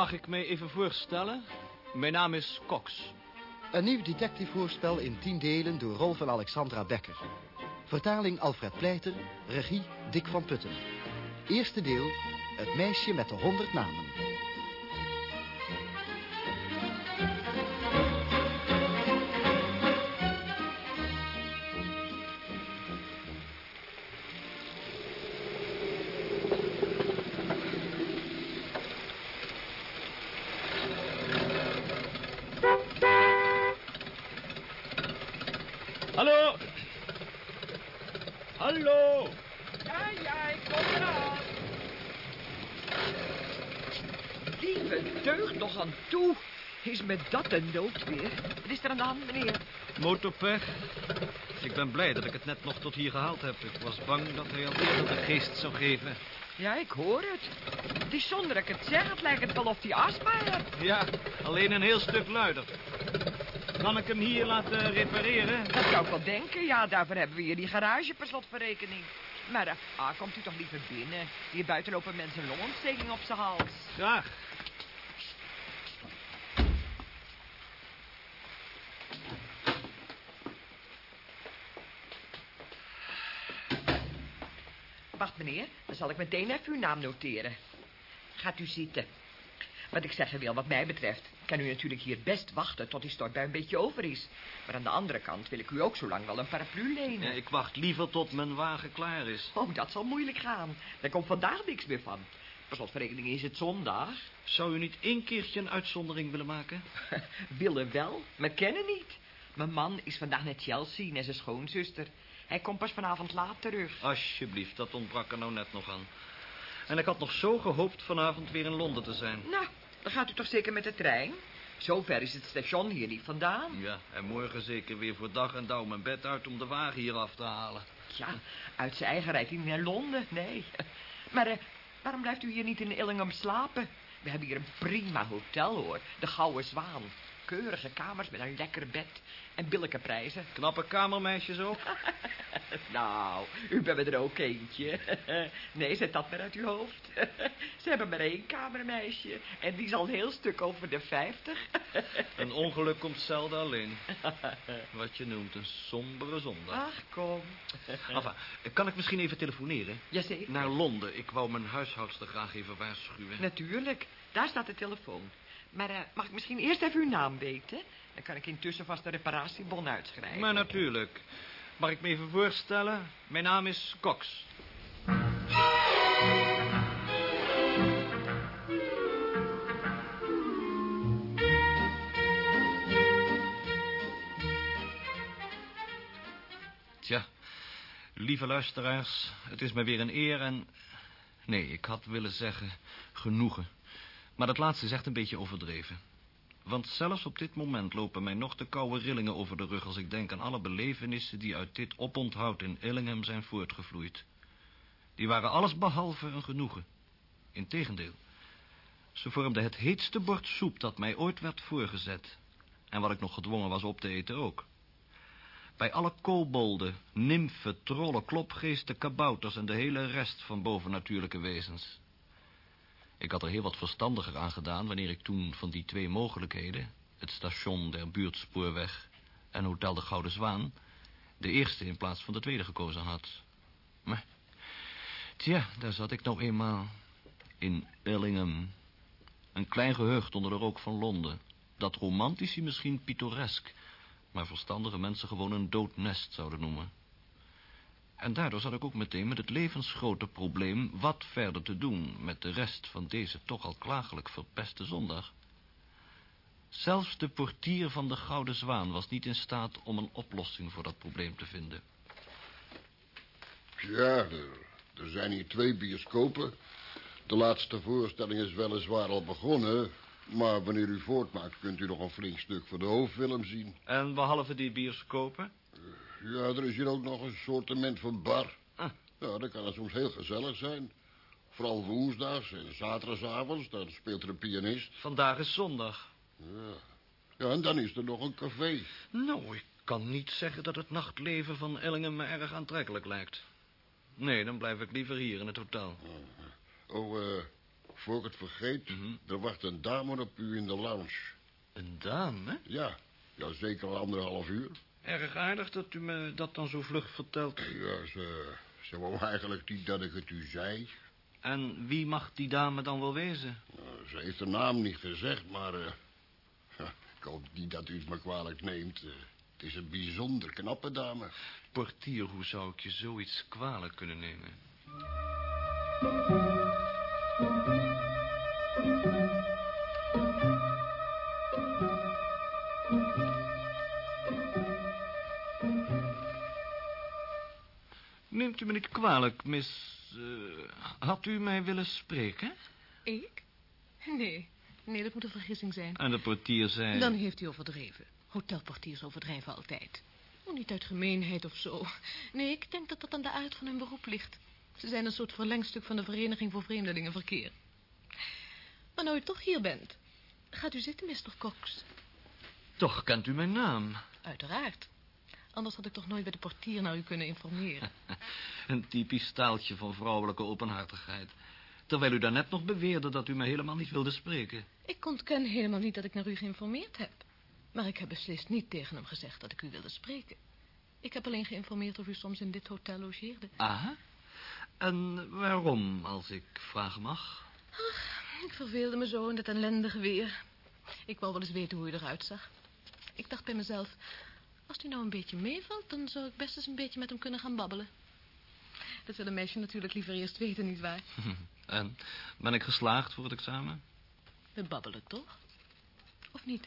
Mag ik mij even voorstellen? Mijn naam is Cox. Een nieuw detectivevoorspel in tien delen door Rolf en Alexandra Becker. Vertaling Alfred Pleiter, regie Dick van Putten. Eerste deel, het meisje met de honderd namen. Dat een noodweer? Wat is er aan de hand, meneer? Motorpech. Ik ben blij dat ik het net nog tot hier gehaald heb. Ik was bang dat hij al eerder de geest zou geven. Ja, ik hoor het. Het is zonder dat ik het zeg, het lijkt het wel of hij astma heeft. Ja, alleen een heel stuk luider. Kan ik hem hier laten repareren? Dat zou ik wel denken. Ja, daarvoor hebben we hier die garage per slotverrekening. Maar eh, ah, komt u toch liever binnen. Hier buiten lopen mensen een longontsteking op zijn hals. Graag. Wacht, meneer. Dan zal ik meteen even uw naam noteren. Gaat u zitten. Wat ik zeggen wil, wat mij betreft, kan u natuurlijk hier best wachten tot die stortbui een beetje over is. Maar aan de andere kant wil ik u ook zo lang wel een paraplu lenen. Ja, ik wacht liever tot mijn wagen klaar is. Oh, dat zal moeilijk gaan. Daar komt vandaag niks meer van. Per slotverrekening is het zondag. Zou u niet één keertje een uitzondering willen maken? Willen wel, maar kennen niet. Mijn man is vandaag naar Chelsea, naar zijn schoonzuster. Hij komt pas vanavond laat terug. Alsjeblieft, dat ontbrak er nou net nog aan. En ik had nog zo gehoopt vanavond weer in Londen te zijn. Nou, dan gaat u toch zeker met de trein? Zo ver is het station hier niet vandaan. Ja, en morgen zeker weer voor dag en dauw mijn bed uit om de wagen hier af te halen. Ja, uit zijn eigen rijdt hij naar Londen, nee. Maar eh, waarom blijft u hier niet in Illingham slapen? We hebben hier een prima hotel, hoor. De Gouden Zwaan. Keurige kamers met een lekker bed en billijke prijzen. Knappe kamermeisjes ook? Nou, u bent er ook eentje. Nee, zet dat maar uit uw hoofd. Ze hebben maar één kamermeisje. En die is al een heel stuk over de vijftig. Een ongeluk komt zelden alleen. Wat je noemt een sombere zondag. Ach, kom. Enfin, kan ik misschien even telefoneren? Jazeker. Naar Londen. Ik wou mijn huishoudster graag even waarschuwen. Natuurlijk, daar staat de telefoon. Maar eh, mag ik misschien eerst even uw naam weten? Dan kan ik intussen vast de reparatiebon uitschrijven. Maar natuurlijk. Mag ik me even voorstellen? Mijn naam is Cox. Tja, lieve luisteraars, het is me weer een eer en... Nee, ik had willen zeggen genoegen. Maar dat laatste is echt een beetje overdreven. Want zelfs op dit moment lopen mij nog de koude rillingen over de rug... als ik denk aan alle belevenissen die uit dit oponthoud in Illingham zijn voortgevloeid. Die waren alles behalve een genoegen. Integendeel. Ze vormden het heetste bord soep dat mij ooit werd voorgezet. En wat ik nog gedwongen was op te eten ook. Bij alle kobolden, nimfen, trollen, klopgeesten, kabouters... en de hele rest van bovennatuurlijke wezens... Ik had er heel wat verstandiger aan gedaan... wanneer ik toen van die twee mogelijkheden... het station der buurtspoorweg en Hotel de Gouden Zwaan... de eerste in plaats van de tweede gekozen had. Maar, tja, daar zat ik nou eenmaal... in Illingham. Een klein gehucht onder de rook van Londen. Dat romantici misschien pittoresk... maar verstandige mensen gewoon een dood nest zouden noemen. En daardoor zat ik ook meteen met het levensgrote probleem... wat verder te doen met de rest van deze toch al klagelijk verpeste zondag. Zelfs de portier van de Gouden Zwaan was niet in staat... om een oplossing voor dat probleem te vinden. Ja, er, er zijn hier twee bioscopen. De laatste voorstelling is weliswaar al begonnen... maar wanneer u voortmaakt kunt u nog een flink stuk van de hoofdfilm zien. En behalve die bioscopen? Ja, er is hier ook nog een soortement van bar. Ah. Ja, dat kan het soms heel gezellig zijn. Vooral woensdags en zaterdagavonds, dan speelt er een pianist. Vandaag is zondag. Ja. ja, en dan is er nog een café. Nou, ik kan niet zeggen dat het nachtleven van Ellingen me erg aantrekkelijk lijkt. Nee, dan blijf ik liever hier in het hotel. Oh, eh, voor ik het vergeet, Mhm. er wacht een dame op u in de lounge. Een dame? Ja, ja zeker al anderhalf uur. Erg aardig dat u me dat dan zo vlug vertelt. Ja, ze, ze wou eigenlijk niet dat ik het u zei. En wie mag die dame dan wel wezen? Nou, ze heeft de naam niet gezegd, maar... eh, ik hoop niet dat u het me kwalijk neemt. Eh, het is een bijzonder knappe dame. Portier, hoe zou ik je zoiets kwalijk kunnen nemen? Neemt u me niet kwalijk, miss... eh, had u mij willen spreken? Ik? Nee. Nee, dat moet een vergissing zijn. En de portier zei... Dan heeft u overdreven. Hotelportiers overdrijven altijd. Niet uit gemeenheid of zo. Nee, ik denk dat dat aan de aard van hun beroep ligt. Ze zijn een soort verlengstuk van de Vereniging voor Vreemdelingenverkeer. Maar nou u toch hier bent, gaat u zitten, Mr. Cox. Toch kent u mijn naam. Uiteraard. Anders had ik toch nooit bij de portier naar u kunnen informeren. Een typisch staaltje van vrouwelijke openhartigheid. Terwijl u daarnet nog beweerde dat u mij helemaal niet wilde spreken. Ik ontken helemaal niet dat ik naar u geïnformeerd heb. Maar ik heb beslist niet tegen hem gezegd dat ik u wilde spreken. Ik heb alleen geïnformeerd of u soms in dit hotel logeerde. Aha. En waarom, als ik vragen mag? Ik verveelde me zo in dat ellendige weer. Ik wou wel eens weten hoe u eruit zag. Ik dacht bij mezelf, als u nou een beetje meevalt... dan zou ik best eens een beetje met hem kunnen gaan babbelen. Dat wil een meisje natuurlijk liever eerst weten, nietwaar? En ben ik geslaagd voor het examen? We babbelen toch? Of niet?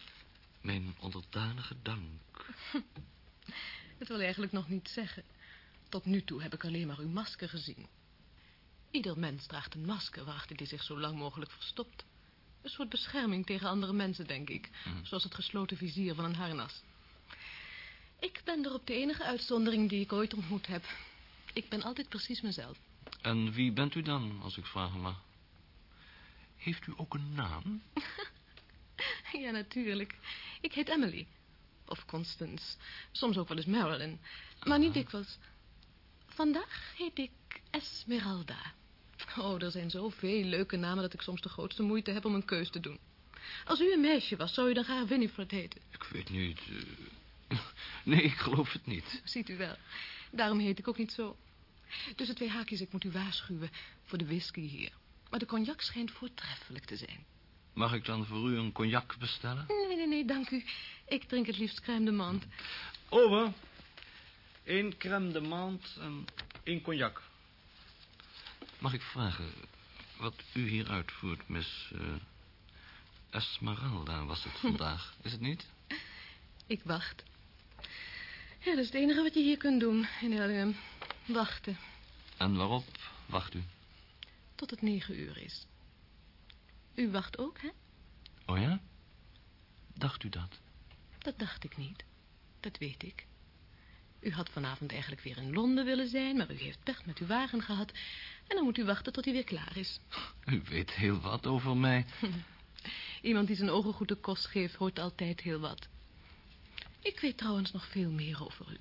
Mijn onderdanige dank. Dat wil eigenlijk nog niet zeggen. Tot nu toe heb ik alleen maar uw masker gezien. Ieder mens draagt een masker waarachter hij zich zo lang mogelijk verstopt. Een soort bescherming tegen andere mensen, denk ik. Zoals het gesloten vizier van een harnas. Ik ben er op de enige uitzondering die ik ooit ontmoet heb. Ik ben altijd precies mezelf. En wie bent u dan, als ik vragen mag? Heeft u ook een naam? Ja, natuurlijk. Ik heet Emily. Of Constance. Soms ook wel eens Marilyn. Maar niet dikwijls. Vandaag heet ik Esmeralda. Oh, er zijn zoveel leuke namen dat ik soms de grootste moeite heb om een keus te doen. Als u een meisje was, zou u dan graag Winifred heten. Ik weet niet. eh, Nee, ik geloof het niet. Ziet u wel. Daarom heet ik ook niet zo. Tussen twee haakjes, ik moet u waarschuwen voor de whisky hier. Maar de cognac schijnt voortreffelijk te zijn. Mag ik dan voor u een cognac bestellen? Nee, nee, nee, dank u. Ik drink het liefst crème de menthe. Over. Eén crème de menthe en één cognac. Mag ik vragen wat u hier uitvoert, miss... eh, Esmeralda was het vandaag, is het niet? Ik wacht. Ja, dat is het enige wat je hier kunt doen in Ellingham. Wachten En waarop wacht u? tot het negen uur is. U wacht ook, hè? Oh ja? Dacht u dat? Dat dacht ik niet. Dat weet ik. U had vanavond eigenlijk weer in Londen willen zijn, maar u heeft pech met uw wagen gehad. En dan moet u wachten tot hij weer klaar is. U weet heel wat over mij. Iemand die zijn ogen goed de kost geeft, hoort altijd heel wat. Ik weet trouwens nog veel meer over u.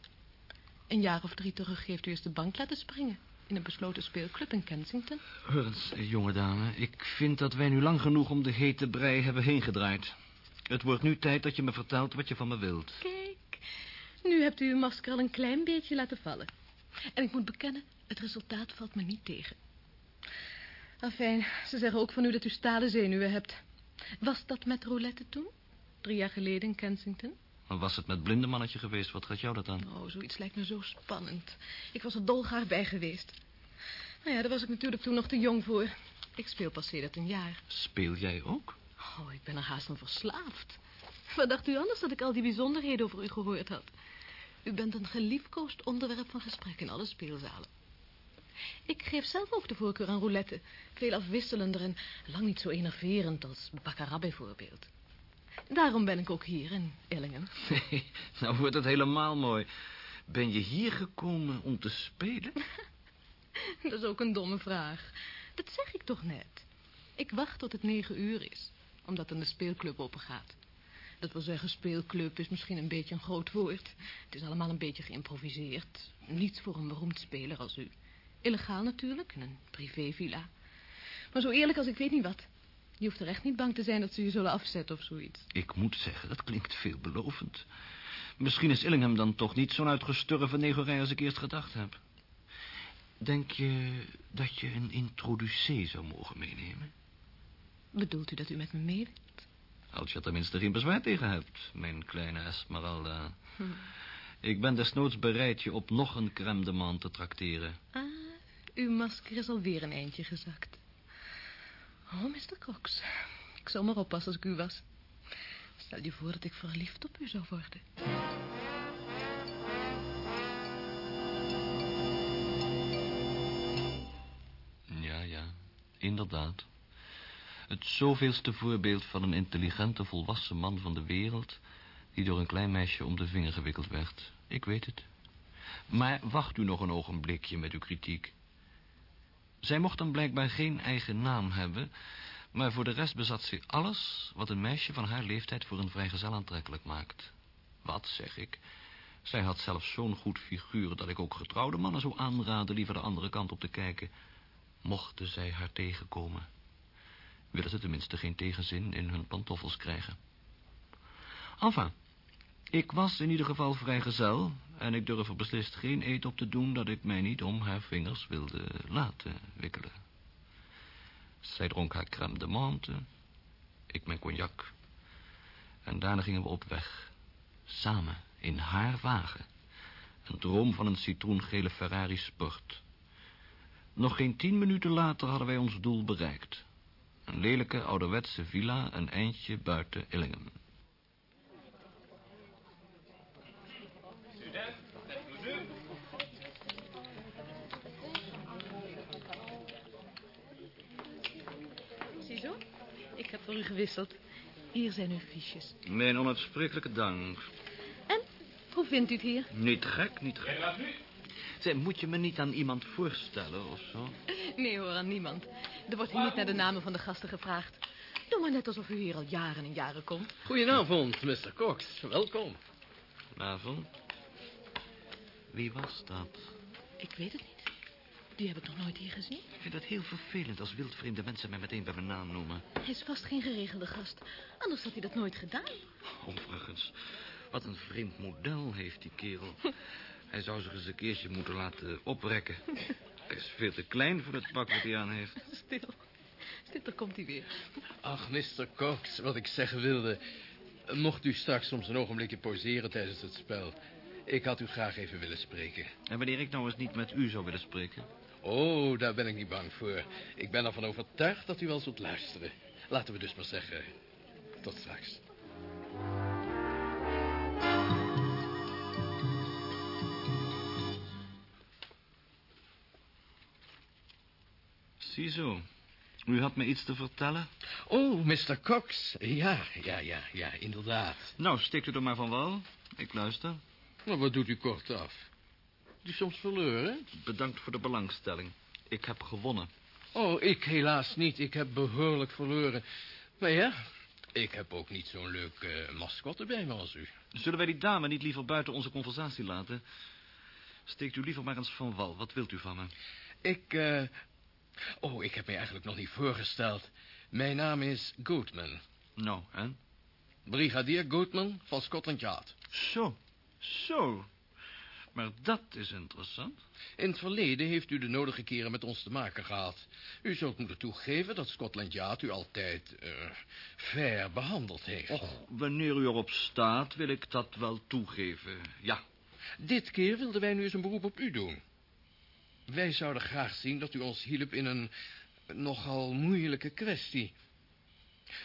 Een jaar of drie terug heeft u eens de bank laten springen... in een besloten speelclub in Kensington. Eens, eh, jonge dame. Ik vind dat wij nu lang genoeg om de hete brei hebben heen gedraaid. Het wordt nu tijd dat je me vertelt wat je van me wilt. Kijk, nu hebt u uw masker al een klein beetje laten vallen. En ik moet bekennen, het resultaat valt me niet tegen. Afijn, ze zeggen ook van u dat u stalen zenuwen hebt. Was dat met roulette toen? Drie jaar geleden in Kensington? Maar was het met blinde mannetje geweest? Wat gaat jou dat aan? Oh, zoiets lijkt me zo spannend. Ik was er dolgraag bij geweest. Nou ja, daar was ik natuurlijk toen nog te jong voor. Ik speel pas sedert een jaar. Speel jij ook? Oh, ik ben er haast van verslaafd. Wat dacht u anders dat ik al die bijzonderheden over u gehoord had? U bent een geliefkoosd onderwerp van gesprek in alle speelzalen. Ik geef zelf ook de voorkeur aan roulette. Veel afwisselender en lang niet zo enerverend als baccarat bijvoorbeeld. Daarom ben ik ook hier in Illingen. Nee, nou wordt het helemaal mooi. Ben je hier gekomen om te spelen? Dat is ook een domme vraag. Dat zeg ik toch net. Ik wacht tot het negen uur is, omdat dan de speelclub opengaat. Dat wil zeggen, speelclub is misschien een beetje een groot woord. Het is allemaal een beetje geïmproviseerd. Niets voor een beroemd speler als u. Illegaal natuurlijk, in een privévilla. Maar zo eerlijk als ik weet niet wat. Je hoeft er echt niet bang te zijn dat ze je zullen afzetten of zoiets. Ik moet zeggen, dat klinkt veelbelovend. Misschien is Illingham dan toch niet zo'n uitgestorven negorij als ik eerst gedacht heb. Denk je dat je een introducee zou mogen meenemen? Bedoelt u dat u met me mee wilt? Als je er tenminste geen bezwaar tegen hebt, mijn kleine Esmeralda. Ik ben desnoods bereid je op nog een crème de man te trakteren. Ah, uw masker is alweer een eindje gezakt. Oh, Mr. Cox. Ik zou maar oppassen als ik u was. Stel je voor dat ik verliefd op u zou worden. Ja, ja, inderdaad. Het zoveelste voorbeeld van een intelligente, volwassen man van de wereld... die door een klein meisje om de vinger gewikkeld werd. Ik weet het. Maar wacht u nog een ogenblikje met uw kritiek. Zij mocht dan blijkbaar geen eigen naam hebben... maar voor de rest bezat ze alles... wat een meisje van haar leeftijd voor een vrijgezel aantrekkelijk maakt. Wat, zeg ik... Zij had zelfs zo'n goed figuur dat ik ook getrouwde mannen zou aanraden liever de andere kant op te kijken. Mochten zij haar tegenkomen. Willen ze tenminste geen tegenzin in hun pantoffels krijgen. Enfin, ik was in ieder geval vrijgezel en ik durf er beslist geen eet op te doen dat ik mij niet om haar vingers wilde laten wikkelen. Zij dronk haar crème de menthe, ik mijn cognac. En daarna gingen we op weg, samen in haar wagen. Een droom van een citroengele Ferrari Sport. Nog geen tien minuten later hadden wij ons doel bereikt. Een lelijke ouderwetse villa een eindje buiten Illingen. Ziezo, ik heb voor u gewisseld. Hier zijn uw fiches. Mijn onuitsprekelijke dank. En, hoe vindt u het hier? Niet gek, niet gek. Zeg, moet je me niet aan iemand voorstellen of zo? Nee hoor, aan niemand. Er wordt hier niet naar de namen van de gasten gevraagd. Doe maar net alsof u hier al jaren en jaren komt. Goedenavond, Mr. Cox. Welkom. Goedenavond. Wie was dat? Ik weet het niet. Die heb ik nog nooit hier gezien. Ik vind het heel vervelend als wildvreemde mensen mij meteen bij mijn naam noemen. Hij is vast geen geregelde gast. Anders had hij dat nooit gedaan. Overigens, wat een vreemd model heeft die kerel. Hij zou zich eens een keertje moeten laten oprekken. Hij is veel te klein voor het pak wat hij aan heeft. Stil. Stil, daar komt hij weer. Ach, Mr. Cox, wat ik zeggen wilde. Mocht u straks soms een ogenblikje pauzeren tijdens het spel. Ik had u graag even willen spreken. En wanneer ik nou eens niet met u zou willen spreken? Oh, daar ben ik niet bang voor. Ik ben ervan overtuigd dat u wel zult luisteren. Laten we dus maar zeggen, tot straks. Ziezo. U had me iets te vertellen? Oh, Mr. Cox. Ja, ja, ja, ja, inderdaad. Nou, steekt u er maar van wel. Ik luister. Wat doet u kortaf? U soms verloren? Bedankt voor de belangstelling. Ik heb gewonnen. Oh, ik helaas niet. Ik heb behoorlijk verloren. Maar ja, ik heb ook niet zo'n leuk eh, mascotte bij me als u. Zullen wij die dame niet liever buiten onze conversatie laten? Steekt u liever maar eens van wal. Wat wilt u van me? Ik, eh... Oh, ik heb mij eigenlijk nog niet voorgesteld. Mijn naam is Goodman. Nou, en? Brigadier Goodman van Scotland Yard. Zo, zo. Maar dat is interessant. In het verleden heeft u de nodige keren met ons te maken gehad. U zult moeten toegeven dat Scotland Yard u altijd uh, fair behandeld heeft. Och, wanneer u erop staat, wil ik dat wel toegeven, ja. Dit keer wilden wij nu eens een beroep op u doen. Wij zouden graag zien dat u ons hielp in een nogal moeilijke kwestie.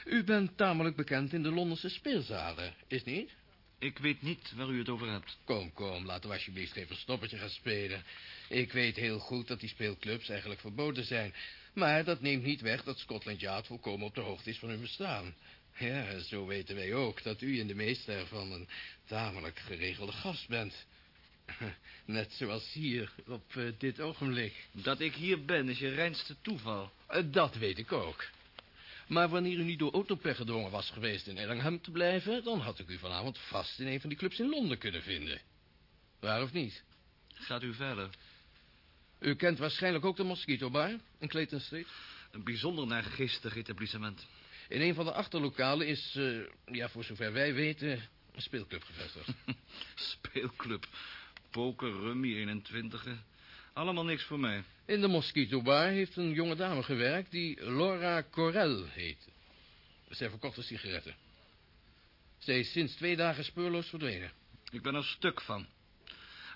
U bent tamelijk bekend in de Londense speelzalen, is niet? Ik weet niet waar u het over hebt. Kom, kom, laten we alsjeblieft geen verstoppertje gaan spelen. Ik weet heel goed dat die speelclubs eigenlijk verboden zijn. Maar dat neemt niet weg dat Scotland Yard volkomen op de hoogte is van hun bestaan. Ja, zo weten wij ook dat u in de meeste ervan een tamelijk geregelde gast bent. Net zoals hier, op uh, dit ogenblik. Dat ik hier ben is je reinste toeval. Uh, dat weet ik ook. Maar wanneer u niet door autopech gedwongen was geweest in Ellingham te blijven... dan had ik u vanavond vast in een van die clubs in Londen kunnen vinden. Waar of niet? Gaat u verder. U kent waarschijnlijk ook de Mosquito Bar in Clayton Street? Een bijzonder naargeestig etablissement. In een van de achterlokalen is, eh, ja, voor zover wij weten, een speelclub gevestigd. Speelclub. Poker, rummy, 21. Allemaal niks voor mij. In de Mosquito Bar heeft een jonge dame gewerkt die Laura Corel heet. Zij verkocht sigaretten. Zij is sinds twee dagen speurloos verdwenen. Ik ben er stuk van.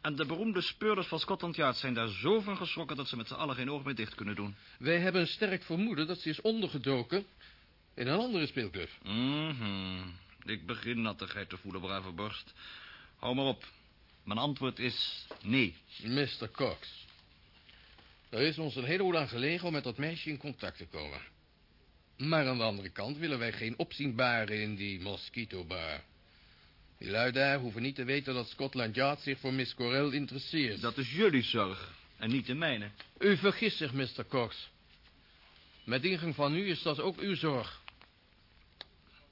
En de beroemde speurders van Scotland Yard zijn daar zo van geschrokken... dat ze met z'n allen geen oog meer dicht kunnen doen. Wij hebben een sterk vermoeden dat ze is ondergedoken in een andere speelclub. Mhm. Ik begin nattigheid te voelen, brave borst. Hou maar op. Mijn antwoord is nee. Mr. Cox. Er is ons een hele aan gelegen om met dat meisje in contact te komen. Maar aan de andere kant willen wij geen opzienbaren in die mosquito bar. Die lui daar hoeven niet te weten dat Scotland Yard zich voor Miss Corel interesseert. Dat is jullie zorg en niet de mijne. U vergist zich, Mr. Cox. Met ingang van u is dat ook uw zorg.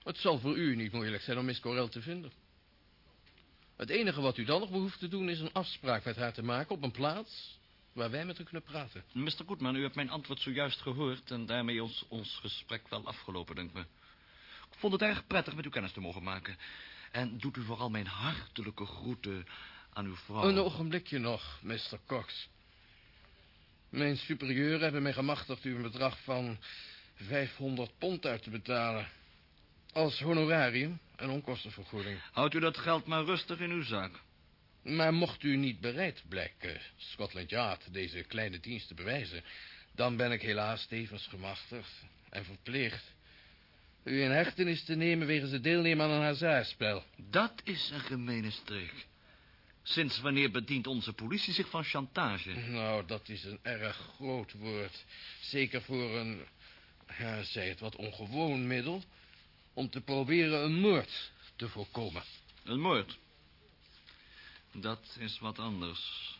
Het zal voor u niet moeilijk zijn om Miss Corel te vinden. Het enige wat u dan nog behoeft te doen is een afspraak met haar te maken op een plaats waar wij met haar kunnen praten. Mr. Goodman, u hebt mijn antwoord zojuist gehoord... en daarmee ons, ons gesprek wel afgelopen, denk me. Ik vond het erg prettig met u kennis te mogen maken. En doet u vooral mijn hartelijke groeten aan uw vrouw. Een ogenblikje nog, Mr. Cox. Mijn superieuren hebben mij gemachtigd u een bedrag van 500 pond uit te betalen. Als honorarium en onkostenvergoeding. Houdt u dat geld maar rustig in uw zaak. Maar mocht u niet bereid blijken Scotland Yard deze kleine dienst te bewijzen... dan ben ik helaas tevens gemachtigd en verplicht... u in hechtenis te nemen wegens het deelnemen aan een hazardspel. Dat is een gemene streek. Sinds wanneer bedient onze politie zich van chantage? Nou, dat is een erg groot woord. Zeker voor een, ja, zij het wat ongewoon middel... om te proberen een moord te voorkomen. Een moord? Dat is wat anders.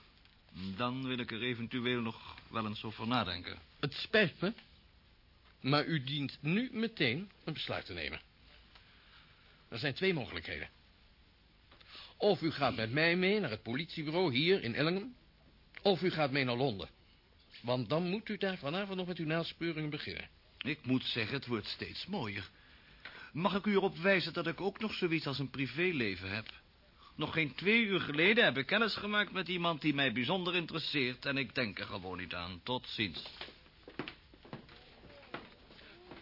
Dan wil ik er eventueel nog wel eens over nadenken. Het spijt me, maar u dient nu meteen een besluit te nemen. Er zijn twee mogelijkheden. Of u gaat met mij mee naar het politiebureau hier in Ellingham... of u gaat mee naar Londen. Want dan moet u daar vanavond nog met uw naspeuringen beginnen. Ik moet zeggen, het wordt steeds mooier. Mag ik u erop wijzen dat ik ook nog zoiets als een privéleven heb? Nog geen twee uur geleden heb ik kennis gemaakt met iemand die mij bijzonder interesseert... en ik denk er gewoon niet aan. Tot ziens.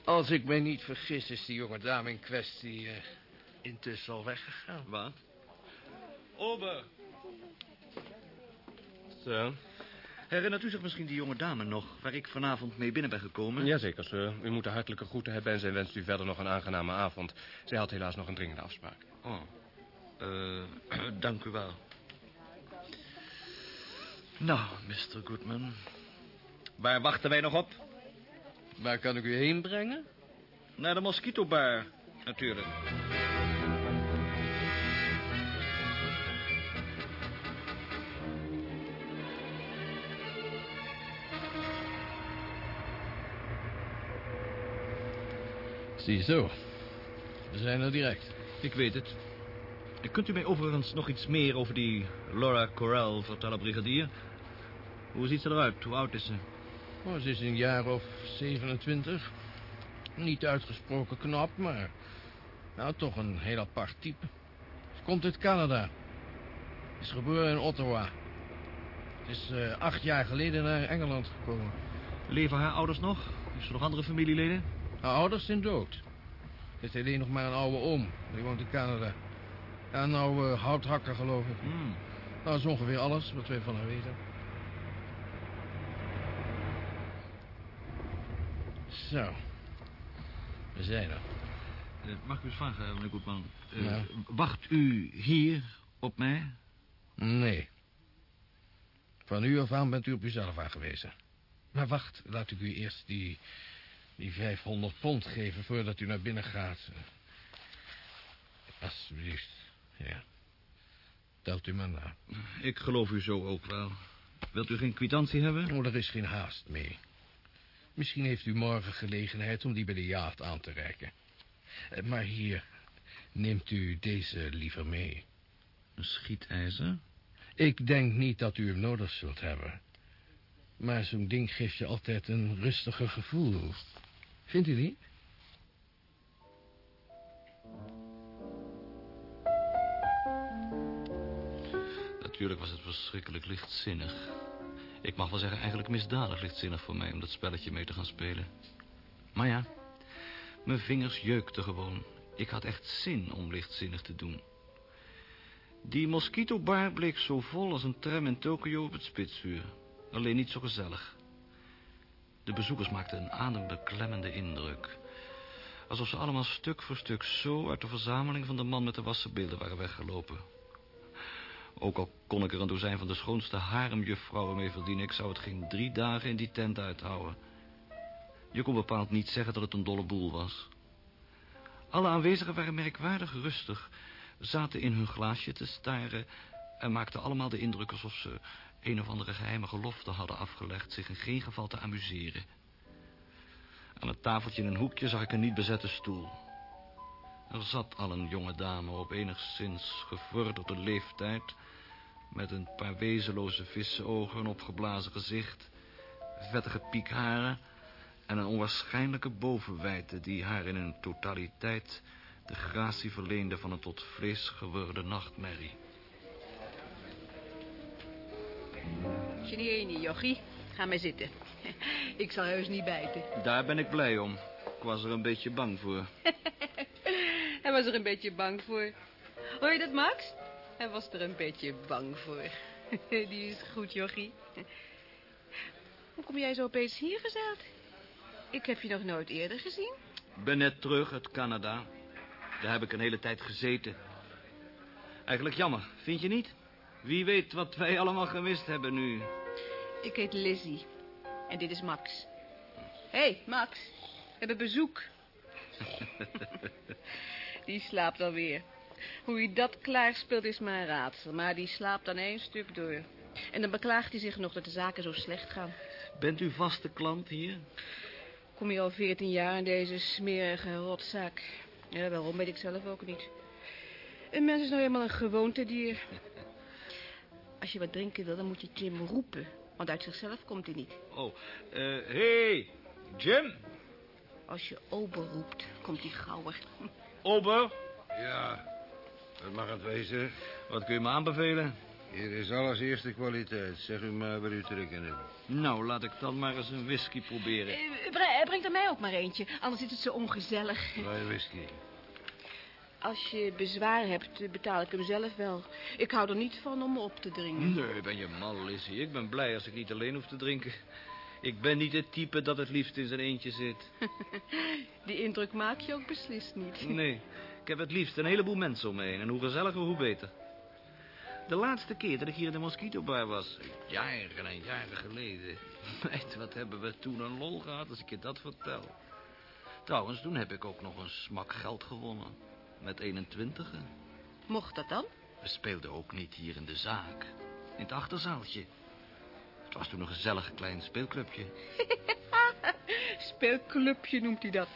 Als ik mij niet vergis, is die jonge dame in kwestie... eh, intussen al weggegaan. Wat? Ober. Zo. Herinnert u zich misschien die jonge dame nog... waar ik vanavond mee binnen ben gekomen? Jazeker, sir. U moet de hartelijke groeten hebben en zij wenst u verder nog een aangename avond. Zij had helaas nog een dringende afspraak. Oh. Eh, dank u wel. Nou, Mr. Goodman. Waar wachten wij nog op? Waar kan ik u heen brengen? Naar de Mosquito Bar, natuurlijk. Ziezo. We zijn er direct. Ik weet het. Kunt u mij overigens nog iets meer over die Laura Corral vertellen, brigadier? Hoe ziet ze eruit? Hoe oud is ze? Oh, ze is een jaar of 27. Niet uitgesproken knap, maar... Nou, toch een heel apart type. Ze komt uit Canada. Is geboren in Ottawa. Is eh, acht jaar geleden naar Engeland gekomen. Leven haar ouders nog? Heeft ze nog andere familieleden? Haar ouders zijn dood. Ze heeft alleen nog maar een oude oom. Die woont in Canada. Ja, nou, uh, houthakker, geloof ik. Nou, dat is ongeveer alles wat wij van haar weten. Zo. We zijn er. Eh, mag ik u eens vragen, meneer Goedman? Eh, Ja. Wacht u hier op mij? Nee. Van u af aan bent u op uzelf aangewezen. Maar wacht, laat ik u eerst die, die 500 pond geven voordat u naar binnen gaat. Alsjeblieft, ja. Telt u maar na. Ik geloof u zo ook wel. Wilt u geen kwitantie hebben? Oh, er is geen haast mee. Misschien heeft u morgen gelegenheid om die bij de jacht aan te reiken. Eh, Maar hier, neemt u deze liever mee. Een schietijzer? Ik denk niet dat u hem nodig zult hebben. Maar zo'n ding geeft je altijd een rustiger gevoel. Vindt u niet? Natuurlijk was het verschrikkelijk lichtzinnig. Ik mag wel zeggen eigenlijk misdadig lichtzinnig voor mij om dat spelletje mee te gaan spelen. Maar ja, mijn vingers jeukten gewoon. Ik had echt zin om lichtzinnig te doen. Die mosquitobar bleek zo vol als een tram in Tokio op het spitsuur. Alleen niet zo gezellig. De bezoekers maakten een adembeklemmende indruk. Alsof ze allemaal stuk voor stuk zo uit de verzameling van de man met de wassen beelden waren weggelopen. Ook al kon ik er een dozijn van de schoonste haremjuffrouwen mee verdienen... ik zou het geen drie dagen in die tent uithouden. Je kon bepaald niet zeggen dat het een dolle boel was. Alle aanwezigen waren merkwaardig rustig... zaten in hun glaasje te staren... en maakten allemaal de indruk alsof ze een of andere geheime gelofte hadden afgelegd... zich in geen geval te amuseren. Aan het tafeltje in een hoekje zag ik een niet bezette stoel. Er zat al een jonge dame op enigszins gevorderde leeftijd... met een paar wezenloze vissenogen, een opgeblazen gezicht... vettige piekharen en een onwaarschijnlijke bovenwijte... die haar in een totaliteit de gratie verleende van een tot vlees geworden nachtmerrie. Geneer je niet, jochie. Ga maar zitten. Ik zal heus niet bijten. Daar ben ik blij om. Ik was er een beetje bang voor. Was er een beetje bang voor. Hoor je dat, Max? Hij was er een beetje bang voor. Die is goed, jochie. Hoe kom jij zo opeens hier gezeild? Ik heb je nog nooit eerder gezien. ben net terug uit Canada. Daar heb ik een hele tijd gezeten. Eigenlijk jammer, vind je niet? Wie weet wat wij allemaal gemist hebben nu. Ik heet Lizzie. En dit is Max. Hé, hey, Max. We hebben bezoek. die slaapt alweer. Hoe hij dat klaarspeelt is een raadsel. Maar die slaapt dan één stuk door. En dan beklaagt hij zich nog dat de zaken zo slecht gaan. Bent u vaste klant hier? Kom je al veertien jaar in deze smerige rotzaak. Ja, waarom weet ik zelf ook niet. Een mens is nou eenmaal een gewoontedier. Als je wat drinken wil, dan moet je Jim roepen. Want uit zichzelf komt hij niet. Oh, eh, hey, Jim. Als je ober roept, komt hij gauwer. Ober, Ja, wat mag het wezen? wat kun je me aanbevelen? Hier is alles eerste kwaliteit. Zeg u maar waar u te rekenen hebt. Nou, laat ik dan maar eens een whisky proberen. Eh, bre- breng er mij ook maar eentje, anders is het zo ongezellig. Bij whisky. Als je bezwaar hebt, eh, betaal ik hem zelf wel. Ik hou er niet van om op te dringen. Nee, ben je mal, Lizzie. Ik ben blij als ik niet alleen hoef te drinken. Ik ben niet het type dat het liefst in zijn eentje zit. Die indruk maak je ook beslist niet. Nee, ik heb het liefst een heleboel mensen om me heen. En hoe gezelliger, hoe beter. De laatste keer dat ik hier in de mosquitobar was... Jaren en jaren geleden. Meid, wat hebben we toen een lol gehad als ik je dat vertel. Trouwens, toen heb ik ook nog een smak geld gewonnen. Met 21. Mocht dat dan? We speelden ook niet hier in de zaak. In het achterzaaltje. Het was toen een gezellig klein speelclubje. Speelclubje noemt hij dat.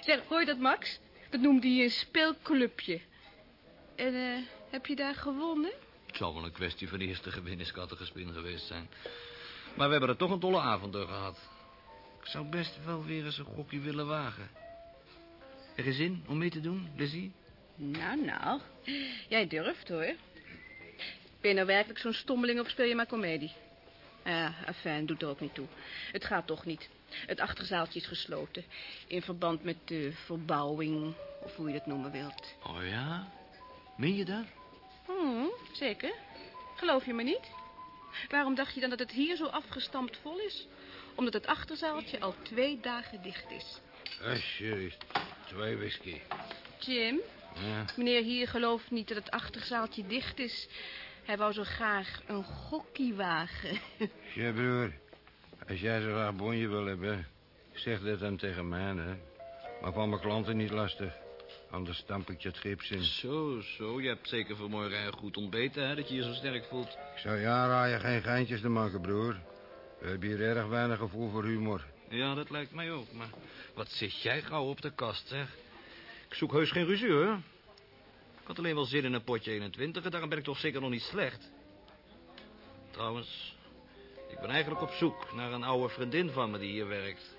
Zeg, hoor je dat, Max? Dat noemde hij een speelclubje. En eh, heb je daar gewonnen? Het zal wel een kwestie van eerste gewinniskattegespin geweest zijn. Maar we hebben er toch een dolle avond door gehad. Ik zou best wel weer eens een gokje willen wagen. Er is zin om mee te doen, Lizzie? Nou, nou. Jij durft, hoor. Ben je nou werkelijk zo'n stommeling of speel je maar komedie? Ja, afijn, doet er ook niet toe. Het gaat toch niet. Het achterzaaltje is gesloten. In verband met de verbouwing, of hoe je dat noemen wilt. Oh ja? Meen je dat? Hmm, zeker. Geloof je me niet? Waarom dacht je dan dat het hier zo afgestampt vol is? Omdat het achterzaaltje al twee dagen dicht is. Alsjeblieft. Twee whisky. Jim, Ja, meneer hier gelooft niet dat het achterzaaltje dicht is. Hij wou zo graag een gokkie wagen. ja broer. Als jij zo graag bonje wil hebben, zeg dat dan tegen mij, hè. Maar van mijn klanten niet lastig. Anders stamp ik je het gips in. Zo, zo. Je hebt zeker vanmorgen goed ontbeten, hè? Dat je je zo sterk voelt. Ik zou je aanraaien geen geintjes te maken, broer. We hebben hier erg weinig gevoel voor humor. Ja, dat lijkt mij ook. Maar wat zit jij gauw op de kast, zeg? Ik zoek heus geen ruzie, hoor. Ik had alleen wel zin in een potje 21 en daarom ben ik toch zeker nog niet slecht. Trouwens, Ik ben eigenlijk op zoek naar een oude vriendin van me die hier werkt.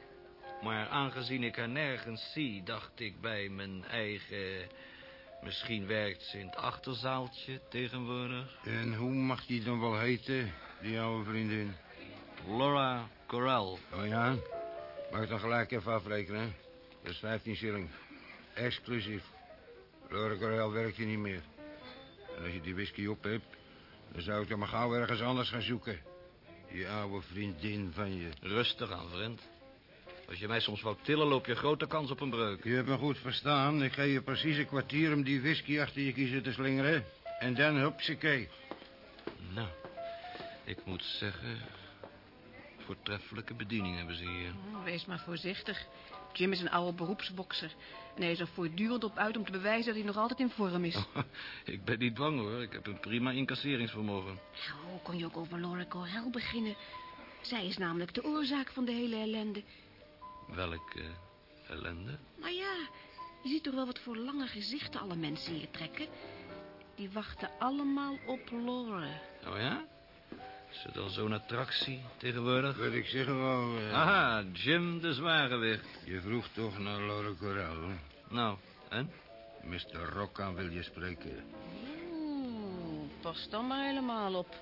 Maar aangezien ik haar nergens zie, dacht ik bij mijn eigen... Misschien werkt ze in het achterzaaltje tegenwoordig. En hoe mag die dan wel heten, die oude vriendin? Laura Corral. Oh ja? Mag ik dan gelijk even afrekenen? Dat is 15 shilling. Exclusief. Laura Corel werkt hier niet meer. En als je die whisky op hebt... dan zou ik dan maar gauw ergens anders gaan zoeken. Die oude vriendin van je. Rustig aan, vriend. Als je mij soms wou tillen, loop je grote kans op een breuk. Je hebt me goed verstaan. Ik geef je precies een kwartier om die whisky achter je kiezen te slingeren. En dan hupsakee. Nou, ik moet zeggen... Voortreffelijke bediening hebben ze hier. Oh, wees maar voorzichtig. Jim is een oude beroepsbokser. En hij is er voortdurend op uit om te bewijzen dat hij nog altijd in vorm is. ik ben niet bang, hoor. Ik heb een prima incasseringsvermogen. Nou, kon je ook over Laura Corel beginnen? Zij is namelijk de oorzaak van de hele ellende. Welke uh, ellende? Nou ja, je ziet toch wel wat voor lange gezichten alle mensen hier trekken. Die wachten allemaal op Laura. Oh ja? Is het al zo'n attractie tegenwoordig? Wat ik zeggen wou... Uh... Aha, Jim de Zwarewicht. Je vroeg toch naar Laura Corel, hè? Nou, en? Mr. Rocca wil je spreken. Oeh, pas dan maar helemaal op.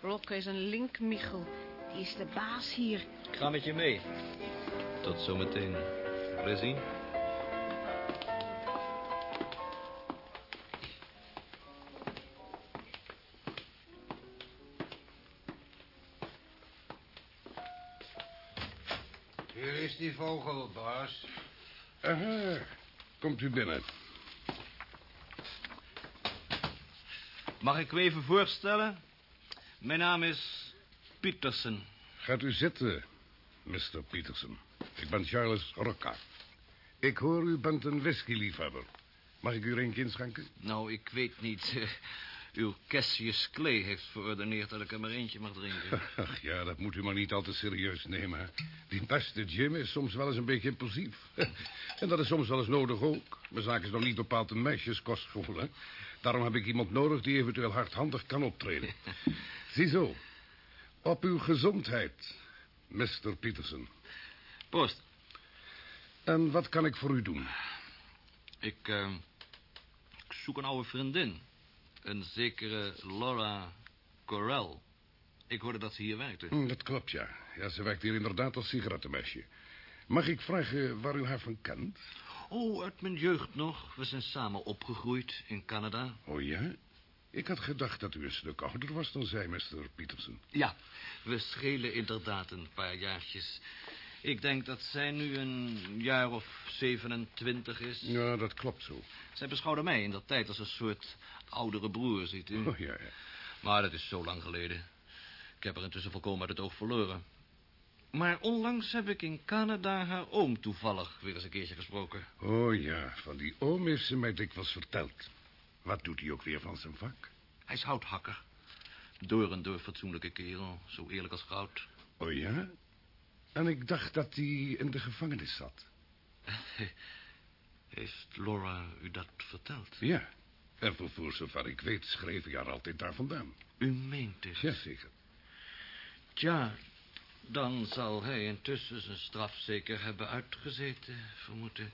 Rocca is een linkmichel. Die is de baas hier. Ik ga met je mee. Tot zometeen. Plezier. Komt u binnen. Mag ik u even voorstellen? Mijn naam is Peterson. Gaat u zitten, Mr. Peterson. Ik ben Charles Rocca. Ik hoor u bent een whiskyliefhebber. Mag ik u er een inschenken? Nou, ik weet niet. Uw Cassius Clay heeft verordeneerd dat ik er maar eentje mag drinken. Ach ja, dat moet u maar niet al te serieus nemen. Hè? Die beste Jim is soms wel eens een beetje impulsief. en dat is soms wel eens nodig ook. Mijn zaak is nog niet bepaald een meisjeskostschool, hè. Daarom heb ik iemand nodig die eventueel hardhandig kan optreden. Ziezo. Op uw gezondheid, Mr. Peterson. Post. En wat kan ik voor u doen? Ik, uh, ik zoek een oude vriendin. Een zekere Laura Corel. Ik hoorde dat ze hier werkte. Mm, dat klopt, ja. Ja, ze werkt hier inderdaad als sigarettenmeisje. Mag ik vragen waar u haar van kent? Oh, uit mijn jeugd nog. We zijn samen opgegroeid in Canada. Oh ja? Ik had gedacht dat u een stuk ouder was dan zij, Mr. Peterson. Ja, we schelen inderdaad een paar jaartjes. Ik denk dat zij nu een jaar of 27 is. Ja, dat klopt zo. Zij beschouwde mij in dat tijd als een soort oudere broer, ziet u. Oh, ja, ja. Maar dat is zo lang geleden. Ik heb haar intussen volkomen uit het oog verloren. Maar onlangs heb ik in Canada haar oom toevallig weer eens een keertje gesproken. Oh ja, van die oom heeft ze mij dikwijls verteld. Wat doet hij ook weer van zijn vak? Hij is houthakker. Door en door fatsoenlijke kerel, zo eerlijk als goud. Oh ja? En ik dacht dat hij in de gevangenis zat. Heeft Laura u dat verteld? Ja. En voor, zover ik weet schreef hij haar altijd daar vandaan. U meent het? Jazeker. Tja, dan zal hij intussen zijn straf zeker hebben uitgezeten, vermoed ik.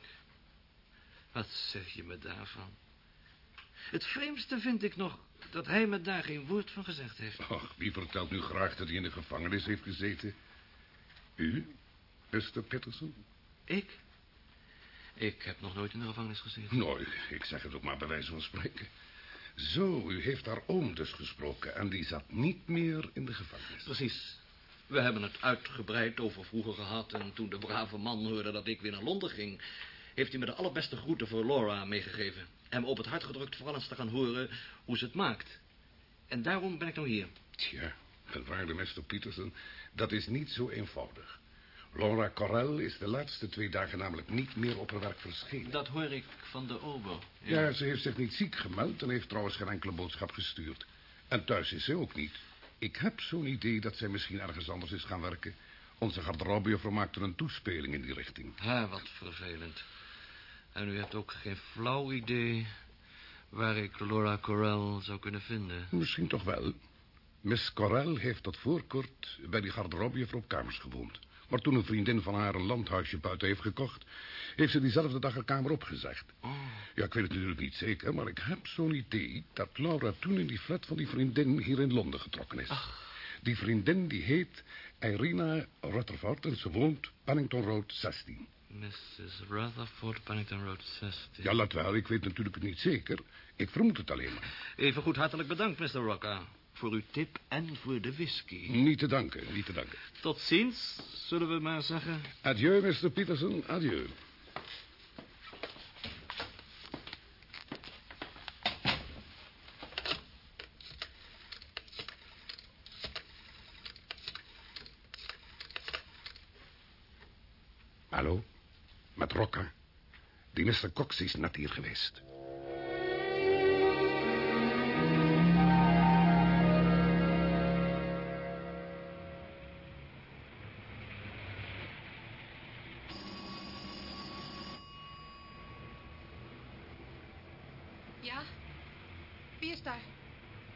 Wat zeg je me daarvan? Het vreemdste vind ik nog dat hij me daar geen woord van gezegd heeft. Och, wie vertelt nu graag dat hij in de gevangenis heeft gezeten? U, Mr. Peterson? Ik? Ik heb nog nooit in de gevangenis gezeten. Nooit, ik zeg het ook maar bij wijze van spreken. Zo, u heeft haar oom dus gesproken en die zat niet meer in de gevangenis. Precies. We hebben het uitgebreid over vroeger gehad... en toen de brave man hoorde dat ik weer naar Londen ging... heeft hij me de allerbeste groeten voor Laura meegegeven. En me op het hart gedrukt vooral eens te gaan horen hoe ze het maakt. En daarom ben ik nou hier. Tja, waarde Mr. Peterson, dat is niet zo eenvoudig. Laura Corel is de laatste twee dagen namelijk niet meer op haar werk verschenen. Dat hoor ik van de ober. Ja. ja, ze heeft zich niet ziek gemeld en heeft trouwens geen enkele boodschap gestuurd. En thuis is ze ook niet. Ik heb zo'n idee dat zij misschien ergens anders is gaan werken. Onze garderobejuffrouw maakte een toespeling in die richting. Ha, wat vervelend. En u hebt ook geen flauw idee waar ik Laura Corel zou kunnen vinden? Misschien toch wel. Miss Corel heeft tot voor kort bij die garderobejuffrouw op kamers gewoond. Maar toen een vriendin van haar een landhuisje buiten heeft gekocht... heeft ze diezelfde dag haar kamer opgezegd. Ja, ik weet het natuurlijk niet zeker, maar ik heb zo'n idee... dat Laura toen in die flat van die vriendin hier in Londen getrokken is. Die vriendin die heet Irina Rutherford en ze woont Pennington Road 16. Mrs. Rutherford, Pennington Road 16. Ja, laat wel, ik weet natuurlijk het niet zeker. Ik vermoed het alleen maar. Even goed hartelijk bedankt, Mr. Rocca. Voor uw tip en voor de whisky. Niet te danken, niet te danken. Tot ziens, zullen we maar zeggen. Adieu, Mr. Peterson, adieu. Hallo, met Rocca. Die Mr. Cox is net hier geweest.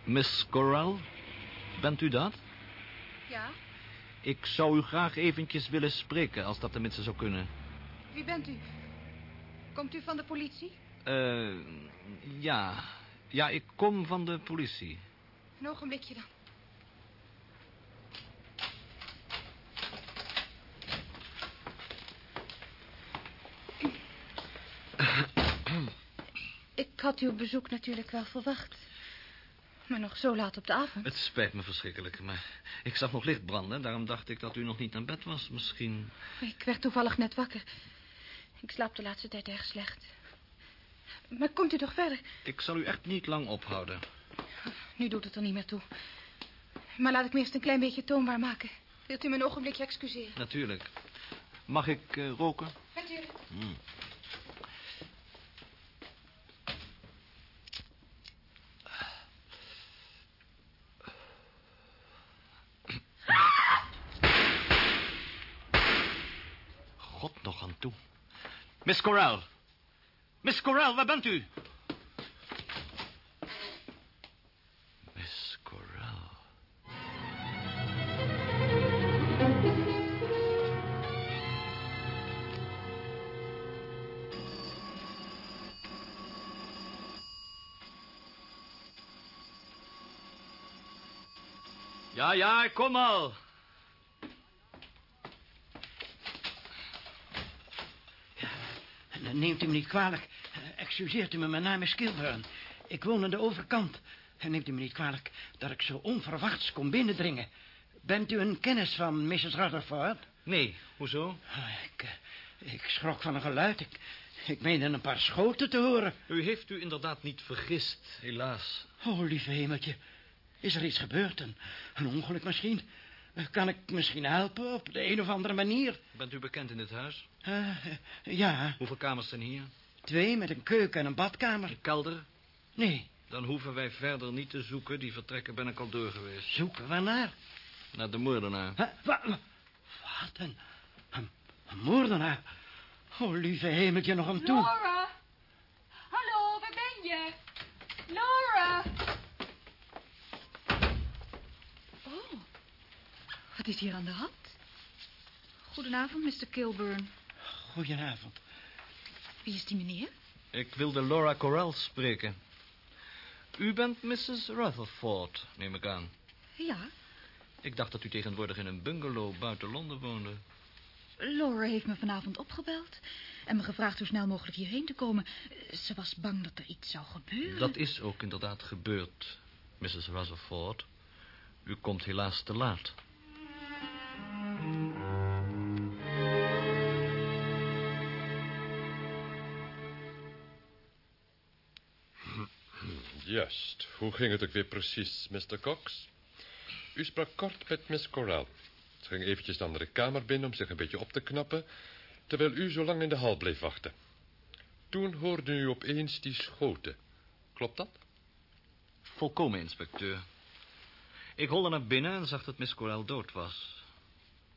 Miss Corral, bent u dat? Ja? Ik zou u graag eventjes willen spreken, als dat tenminste zou kunnen. Wie bent u? Komt u van de politie? Eh, ja. Ja, ik kom van de politie. Een ogenblikje dan. Ik had uw bezoek natuurlijk wel verwacht. Maar nog zo laat op de avond. Het spijt me verschrikkelijk, maar ik zag nog licht branden. Daarom dacht ik dat u nog niet naar bed was. Misschien... Ik werd toevallig net wakker. Ik slaap de laatste tijd erg slecht. Maar komt u toch verder? Ik zal u echt niet lang ophouden. Nu doet het er niet meer toe. Maar laat ik me eerst een klein beetje toonbaar maken. Wilt u me een ogenblikje excuseren? Natuurlijk. Mag ik eh, roken? Natuurlijk. Hmm. God nog aan toe. Miss Corral. Miss Corral, waar bent u? Miss Corral. Ja, ja, kom al. Neemt u me niet kwalijk. Eh, Excuseert u me, mijn naam is Kilburn. Ik woon aan de overkant. En Neemt u me niet kwalijk dat ik zo onverwachts kom binnendringen. Bent u een kennis van Mrs. Rutherford? Nee, hoezo? Ah, Ik, eh, ik schrok van een geluid. Ik, ik meende een paar schoten te horen. U heeft u inderdaad niet vergist, helaas. Oh, lieve hemeltje. Is er iets gebeurd? Een, een ongeluk misschien? Eh, Kan ik misschien helpen op de een of andere manier? Bent u bekend in dit huis? Eh, eh, ja, Hoeveel kamers zijn hier? twee met een keuken en een badkamer. Een kelder? Nee, Dan hoeven wij verder niet te zoeken. Die vertrekken ben ik al door geweest. zoeken waarnaar? Naar de moordenaar. Huh? Wa- wa- Wat een, een, een moordenaar. Oh, lieve hemeltje, nog aan toe. Laura! Hallo, waar ben je? Laura! Oh, wat is hier aan de hand? Goedenavond, Mr. Kilburn. Goedenavond. Wie is die meneer? Ik wilde Laura Corral spreken. U bent Mrs. Rutherford, neem ik aan. Ja, Ik dacht dat u tegenwoordig in een bungalow buiten Londen woonde. Laura heeft me vanavond opgebeld en me gevraagd hoe snel mogelijk hierheen te komen. Ze was bang dat er iets zou gebeuren. Dat is ook inderdaad gebeurd, Mrs. Rutherford. U komt helaas te laat. Juist. Hoe ging het ook weer precies, Mr. Cox? U sprak kort met Miss Corral. Ze ging eventjes de andere kamer binnen om zich een beetje op te knappen... terwijl u zo lang in de hal bleef wachten. Toen hoorde u opeens die schoten. Klopt dat? Volkomen, inspecteur. Ik holde naar binnen en zag dat Miss Corral dood was.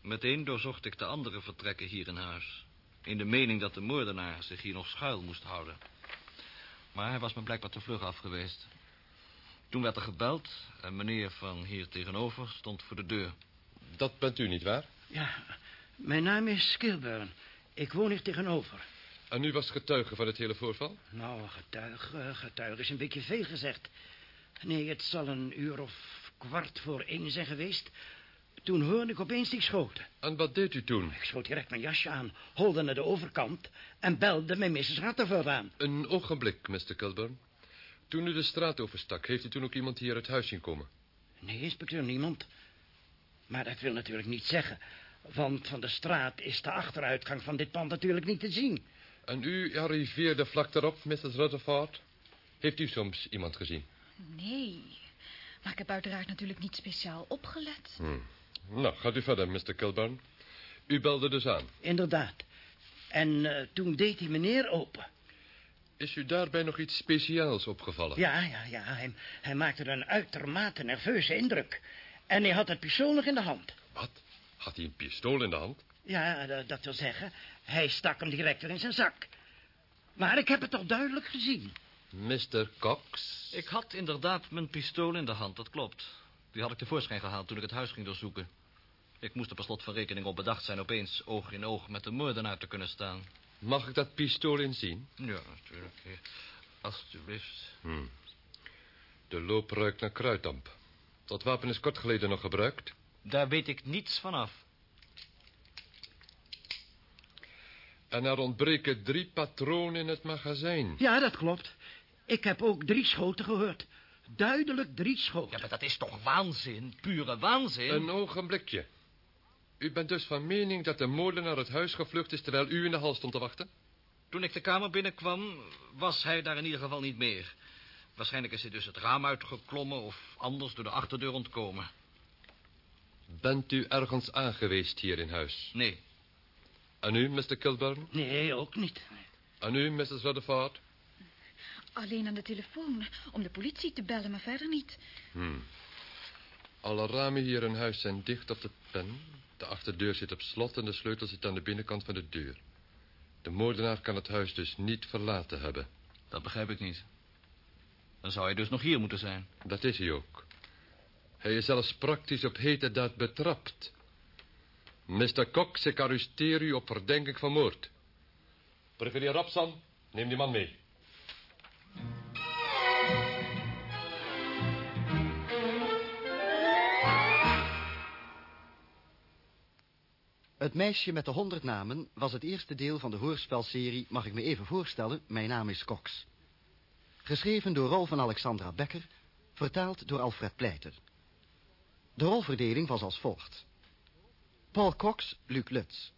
Meteen doorzocht ik de andere vertrekken hier in huis. In de mening dat de moordenaar zich hier nog schuil moest houden. Maar hij was me blijkbaar te vlug af geweest. Toen werd er gebeld en meneer van hier tegenover stond voor de deur. Dat bent u niet waar? Ja, mijn naam is Skilburn. Ik woon hier tegenover. En u was getuige van het hele voorval? Nou, getuige, getuige is een beetje veel gezegd. Nee, het zal een uur of kwart voor één zijn geweest. Toen hoorde ik opeens die schoten. En wat deed u toen? Ik schoot direct mijn jasje aan, holde naar de overkant... en belde mijn Mrs. Rutherford aan. Een ogenblik, Mr. Kilburn. Toen u de straat overstak, heeft u toen ook iemand hier het huis zien komen? Nee, inspecteur, niemand. Maar dat wil natuurlijk niet zeggen... want van de straat is de achteruitgang van dit pand natuurlijk niet te zien. En u arriveerde vlak daarop, Mrs. Rutherford? Heeft u soms iemand gezien? Nee, maar ik heb uiteraard natuurlijk niet speciaal opgelet. Hm. Nou, gaat u verder, Mr. Kilburn. U belde dus aan. Inderdaad. En eh, toen deed die meneer open. Is u daarbij nog iets speciaals opgevallen? Ja, ja, ja. Hij, hij maakte een uitermate nerveuze indruk. En hij had het pistool nog in de hand. Wat? Had hij een pistool in de hand? Ja, dat, dat wil zeggen, hij stak hem direct weer in zijn zak. Maar ik heb het toch duidelijk gezien. Mr. Cox? Ik had inderdaad mijn pistool in de hand, dat klopt. Die had ik tevoorschijn gehaald toen ik het huis ging doorzoeken. Ik moest er per slot van rekening op bedacht zijn opeens oog in oog met de moordenaar te kunnen staan. Mag ik dat pistool inzien? Ja, natuurlijk. Alsjeblieft. Hm. De loop ruikt naar kruiddamp. Dat wapen is kort geleden nog gebruikt. Daar weet ik niets van af. En er ontbreken drie patronen in het magazijn. Ja, dat klopt. Ik heb ook drie schoten gehoord. Duidelijk drie schoten. Ja, maar dat is toch waanzin? Pure waanzin? Een ogenblikje. U bent dus van mening dat de moordenaar het huis gevlucht is... terwijl u in de hal stond te wachten? Toen ik de kamer binnenkwam, was hij daar in ieder geval niet meer. Waarschijnlijk is hij dus het raam uitgeklommen... of anders door de achterdeur ontkomen. Bent u ergens aangeweest hier in huis? Nee. En u, Mr. Kilburn? Nee, ook niet. En u, Mrs. Rutherford? Alleen aan de telefoon om de politie te bellen, maar verder niet. Hmm. Alle ramen hier in huis zijn dicht op de pen. De achterdeur zit op slot en de sleutel zit aan de binnenkant van de deur. De moordenaar kan het huis dus niet verlaten hebben. Dat begrijp ik niet. Dan zou hij dus nog hier moeten zijn. Dat is hij ook. Hij is zelfs praktisch op hete daad betrapt. Mr. Cox, ik arresteer u op verdenking van moord. Brigadier Rapsan, neem die man mee. Het meisje met de honderd namen was het eerste deel van de hoorspelserie, mag ik me even voorstellen, Mijn naam is Cox. Geschreven door Rolf en Alexandra Becker, vertaald door Alfred Pleiter. De rolverdeling was als volgt. Paul Cox, Luc Lutz.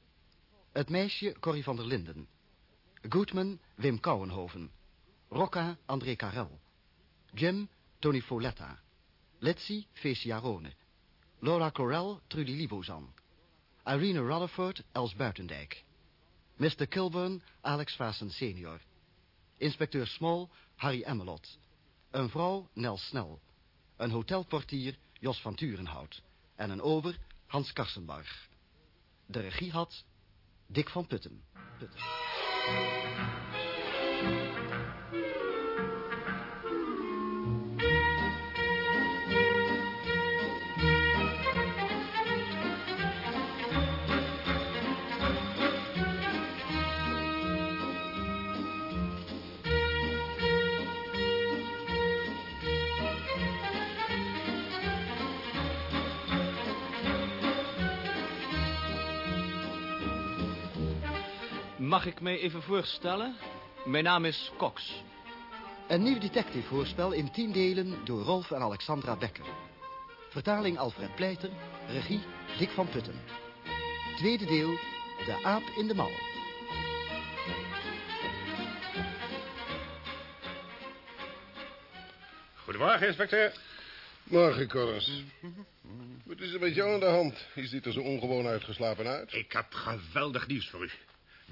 Het meisje, Corrie van der Linden. Goodman, Wim Kouwenhoven. Rocca, André Carel. Jim, Tony Foletta. Litzy, Fecia Rone. Laura Corel, Trudy Libozan. Irene Rutherford, Els Buitendijk. Mr. Kilburn, Alex Vassen senior. Inspecteur Small, Harry Emmelot. Een vrouw, Nel Snel. Een hotelportier, Jos van Turenhout. En een ober, Hans Karsenbarg. De regie had Dick van Putten. Putten. Mag ik mij even voorstellen? Mijn naam is Cox. Een nieuw detective-hoorspel in tien delen door Rolf en Alexandra Becker. Vertaling Alfred Pleiter, regie Dick van Putten. Tweede deel, De aap in de mal. Goedemorgen, inspecteur. Morgen, Corus. Wat is er met jou aan de hand? Je ziet er zo ongewoon uitgeslapen uit. Ik heb geweldig nieuws voor u.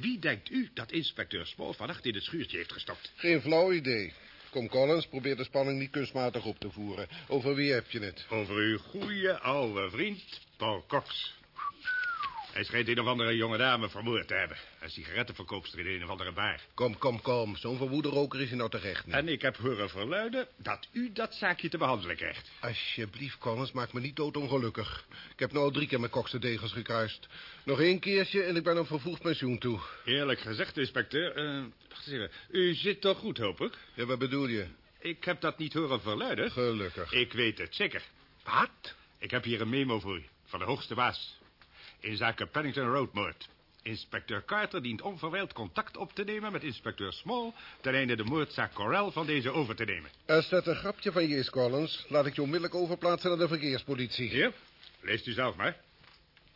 Wie denkt u dat inspecteur Small vannacht in het schuurtje heeft gestopt? Geen flauw idee. Kom, Collins, probeer de spanning niet kunstmatig op te voeren. Over wie heb je het? Over uw goede oude vriend, Paul Cox. Hij schijnt een of andere jonge dame vermoord te hebben. Een sigarettenverkoopster in een of andere bar. Kom, kom, kom. Zo'n verwoede roker is hij nou terecht niet. En ik heb horen verluiden dat u dat zaakje te behandelen krijgt. Alsjeblieft, Collins, maak me niet doodongelukkig. Ik heb nou al drie keer mijn kokse degels gekruist. Nog één keertje en ik ben op vervoegd pensioen toe. Eerlijk gezegd, inspecteur. eh, wacht eens even. U zit toch goed, hoop ik? Ja, wat bedoel je? Ik heb dat niet horen verluiden. Gelukkig. Ik weet het zeker. Wat? Ik heb hier een memo voor u, van de hoogste baas. In zaken Pennington Roadmoord. Inspecteur Carter dient onverwijld contact op te nemen met inspecteur Small... ten einde de moordzaak Corel van deze over te nemen. Als dat een grapje van je is, Collins, laat ik je onmiddellijk overplaatsen naar de verkeerspolitie. Hier, leest u zelf maar.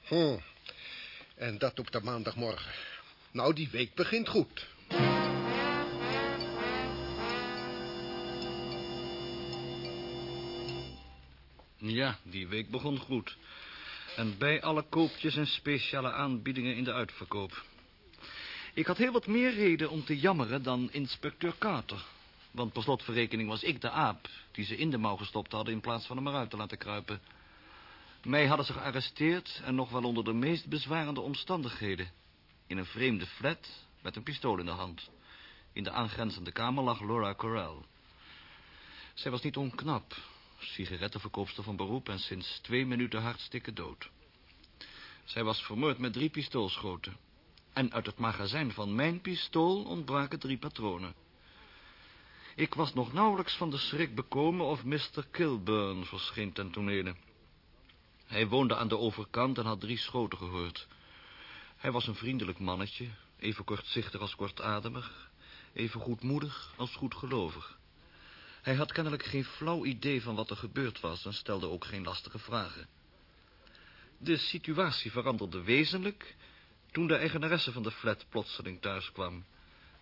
Hm. En dat op de maandagmorgen. Nou, die week begint goed. Ja, die week begon goed. En bij alle koopjes en speciale aanbiedingen in de uitverkoop. Ik had heel wat meer reden om te jammeren dan inspecteur Carter. Want per slotverrekening was ik de aap die ze in de mouw gestopt hadden... in plaats van hem eruit te laten kruipen. Mij hadden ze gearresteerd en nog wel onder de meest bezwarende omstandigheden. In een vreemde flat met een pistool in de hand. In de aangrenzende kamer lag Laura Corell. Zij was niet onknap, sigarettenverkoopster van beroep... en sinds twee minuten hartstikke dood. Zij was vermoord met drie pistoolschoten. En uit het magazijn van mijn pistool ontbraken drie patronen. Ik was nog nauwelijks van de schrik bekomen of Mr. Kilburn verscheen ten tonele. Hij woonde aan de overkant en had drie schoten gehoord. Hij was een vriendelijk mannetje, even kortzichtig als kortademig, even goedmoedig als goedgelovig. Hij had kennelijk geen flauw idee van wat er gebeurd was en stelde ook geen lastige vragen. De situatie veranderde wezenlijk toen de eigenaresse van de flat plotseling thuis kwam.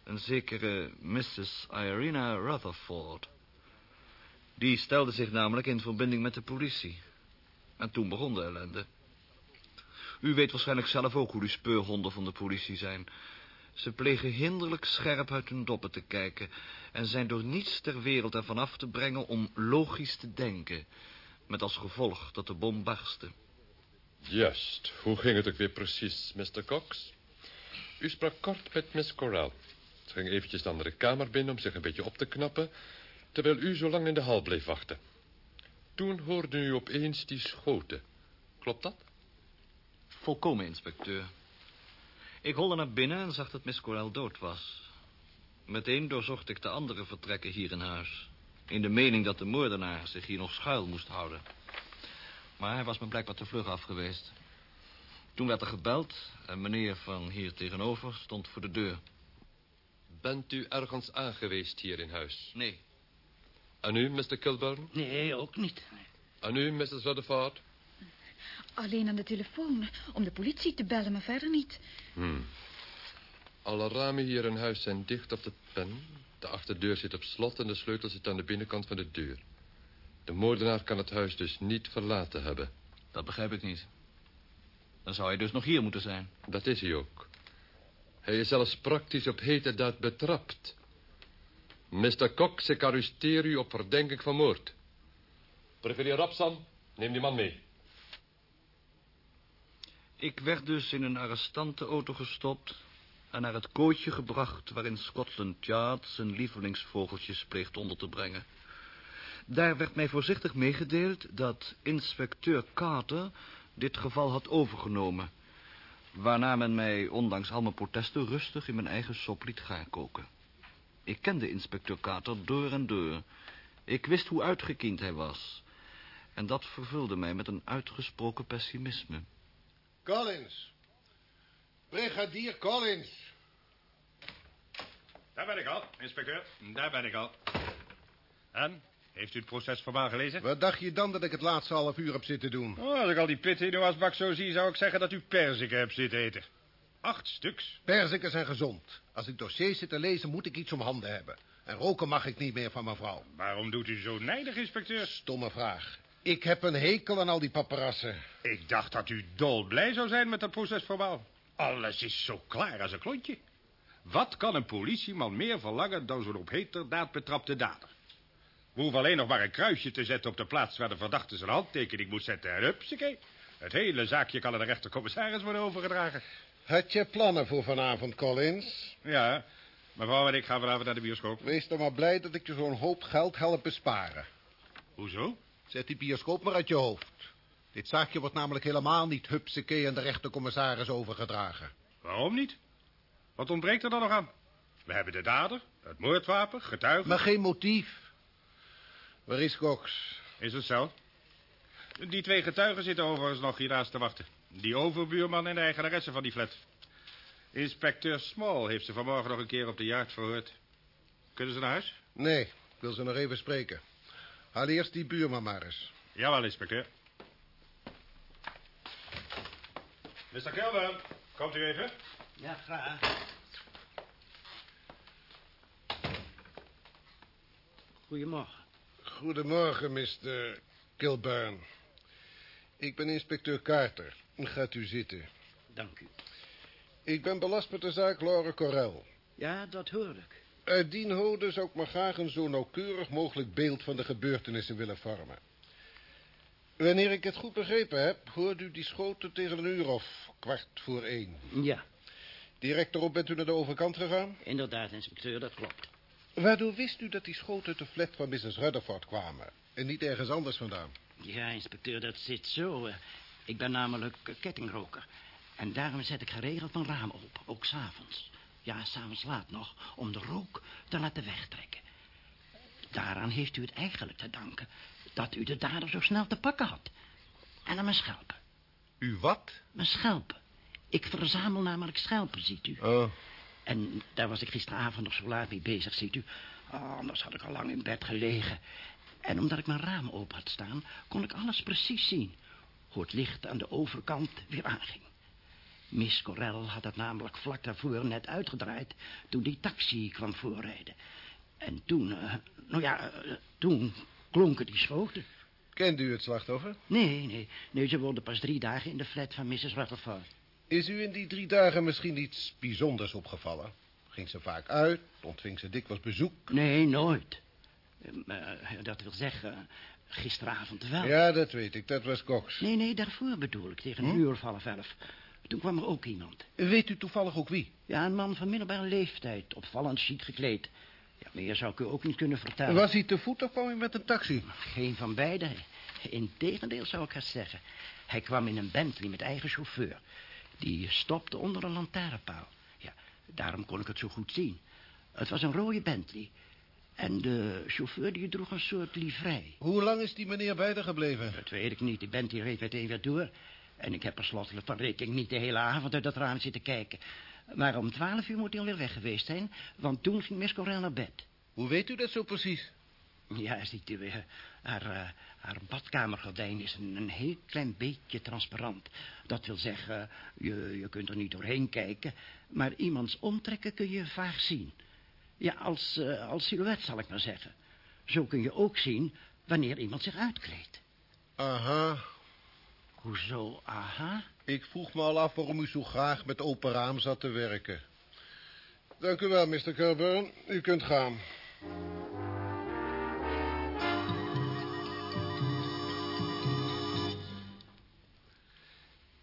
Een zekere Mrs. Irina Rutherford. Die stelde zich namelijk in verbinding met de politie. En toen begon de ellende. U weet waarschijnlijk zelf ook hoe die speurhonden van de politie zijn. Ze plegen hinderlijk scherp uit hun doppen te kijken... en zijn door niets ter wereld ervan af te brengen om logisch te denken... met als gevolg dat de bom barstte. Juist. Hoe ging het ook weer precies, Mr. Cox? U sprak kort met Miss Corral. Ze ging eventjes de andere kamer binnen om zich een beetje op te knappen... terwijl u zo lang in de hal bleef wachten. Toen hoorde u opeens die schoten. Klopt dat? Volkomen, inspecteur. Ik holde naar binnen en zag dat Miss Corel dood was. Meteen doorzocht ik de andere vertrekken hier in huis. In de mening dat de moordenaar zich hier nog schuil moest houden. Maar hij was me blijkbaar te vlug af geweest. Toen werd er gebeld en meneer van hier tegenover stond voor de deur. Bent u ergens aangeweest hier in huis? Nee. En u, Mr. Kilburn? Nee, ook niet. En u, Mrs. Rutherford? Alleen aan de telefoon, om de politie te bellen, maar verder niet. Hmm. Alle ramen hier in huis zijn dicht op de pen. De achterdeur zit op slot en de sleutel zit aan de binnenkant van de deur. De moordenaar kan het huis dus niet verlaten hebben. Dat begrijp ik niet. Dan zou hij dus nog hier moeten zijn. Dat is hij ook. Hij is zelfs praktisch op hete daad betrapt. Mr. Cox, ik arresteer u op verdenking van moord. Brigadier Rapsan, neem die man mee. Ik werd dus in een arrestantenauto gestopt... en naar het kooitje gebracht waarin Scotland Yard zijn lievelingsvogeltjes pleegt onder te brengen. Daar werd mij voorzichtig meegedeeld dat inspecteur Carter dit geval had overgenomen... waarna men mij, ondanks al mijn protesten, rustig in mijn eigen sop liet gaan koken. Ik kende inspecteur Carter door en door. Ik wist hoe uitgekiend hij was. En dat vervulde mij met een uitgesproken pessimisme. Collins. Brigadier Collins. Daar ben ik al, inspecteur. Daar ben ik al. En? Heeft u het procesverbaal gelezen? Wat dacht je dan dat ik het laatste half uur heb zitten doen? Oh, als ik al die pitten in uw asbak zo zie, zou ik zeggen dat u perziken hebt zitten eten. Acht stuks. Perziken zijn gezond. Als ik dossiers zit te lezen, moet ik iets om handen hebben. En roken mag ik niet meer van mevrouw. Waarom doet u zo nijdig, inspecteur? Stomme vraag. Ik heb een hekel aan al die paparassen. Ik dacht dat u dolblij zou zijn met dat procesverbaal. Alles is zo klaar als een klontje. Wat kan een politieman meer verlangen dan zo'n op heterdaad betrapte dader? We hoeven alleen nog maar een kruisje te zetten op de plaats waar de verdachte zijn handtekening moet zetten. En hupsakee, Het hele zaakje kan aan de rechtercommissaris worden overgedragen. Had je plannen voor vanavond, Collins? Ja, mevrouw en ik gaan vanavond naar de bioscoop. Wees dan maar blij dat ik je zo'n hoop geld help besparen. Hoezo? Zet die bioscoop maar uit je hoofd. Dit zaakje wordt namelijk helemaal niet hupsakee aan de rechtercommissaris overgedragen. Waarom niet? Wat ontbreekt er dan nog aan? We hebben de dader, het moordwapen, getuigen... Maar geen motief. Waar is Cox? Is het zo? Die twee getuigen zitten overigens nog hiernaast te wachten. Die overbuurman en de eigenaresse van die flat. Inspecteur Small heeft ze vanmorgen nog een keer op de jacht verhoord. Kunnen ze naar huis? Nee, ik wil ze nog even spreken. Haal eerst die buurman maar eens. Jawel, inspecteur. Mr. Kilburn, komt u even? Ja, graag. Goedemorgen. Goedemorgen, Mr. Kilburn. Ik ben inspecteur Carter. Gaat u zitten. Dank u. Ik ben belast met de zaak Laura Corel. Ja, dat hoor ik. Uit dien hode zou ik maar graag een zo nauwkeurig mogelijk beeld van de gebeurtenissen willen vormen. Wanneer ik het goed begrepen heb, hoort u die schoten tegen een uur of kwart voor één. Ja. Direct erop bent u naar de overkant gegaan? Inderdaad, inspecteur, dat klopt. Waardoor wist u dat die schoten de flat van Mrs. Rutherford kwamen en niet ergens anders vandaan? Ja, inspecteur, dat zit zo. eh. Ik ben namelijk eh, kettingroker. En daarom zet ik geregeld mijn raam open, ook s'avonds. Ja, s'avonds laat nog, om de rook te laten wegtrekken. Daaraan heeft u het eigenlijk te danken dat u de dader zo snel te pakken had. En aan mijn schelpen. U wat? Mijn schelpen. Ik verzamel namelijk schelpen, ziet u. Oh. En daar was ik gisteravond nog zo laat mee bezig, ziet u. Oh, anders had ik al lang in bed gelegen. En omdat ik mijn raam open had staan, kon ik alles precies zien. Hoe het licht aan de overkant weer aanging. Miss Corel had het namelijk vlak daarvoor net uitgedraaid... toen die taxi kwam voorrijden. En toen, eh, nou ja, eh, toen klonken die schoten. Kent u het slachtoffer? Nee, nee, nee, ze woonde pas drie dagen in de flat van Mrs. Rutherford. Is u in die drie dagen misschien iets bijzonders opgevallen? Ging ze vaak uit? Ontving ze dikwijls bezoek? Nee, nooit. Eh, eh, dat wil zeggen, gisteravond wel. Ja, dat weet ik. Dat was Cox. Nee, nee, daarvoor bedoel ik, tegen een Hm? uur of half elf. Toen kwam er ook iemand. Weet u toevallig ook wie? Ja, een man van middelbare leeftijd, opvallend chic gekleed. Ja, meer zou ik u ook niet kunnen vertellen. Was hij te voet of kwam hij met een taxi? Geen van beide. Integendeel zou ik haast zeggen. Hij kwam in een Bentley met eigen chauffeur. Die stopte onder een lantaarnpaal. Ja, daarom kon ik het zo goed zien. Het was een rode Bentley. En de chauffeur die droeg een soort livrei. Hoe lang is die meneer bij haar gebleven? Dat weet ik niet. Die Bentley reed meteen weer door. En ik heb per slot van rekening niet de hele avond uit dat raam zitten kijken. Maar om twaalf uur moet hij alweer weg geweest zijn. Want toen ging Miss Corel naar bed. Hoe weet u dat zo precies? Ja, ziet u, eh, haar, eh, haar badkamergordijn is een, een heel klein beetje transparant. Dat wil zeggen, je, je kunt er niet doorheen kijken... maar iemands omtrekken kun je vaag zien. Ja, als, eh, als silhouet zal ik maar zeggen. Zo kun je ook zien wanneer iemand zich uitkleedt. Aha. Hoezo, aha? Ik vroeg me al af waarom u zo graag met open raam zat te werken. Dank u wel, Mr. Kilburn. U kunt gaan.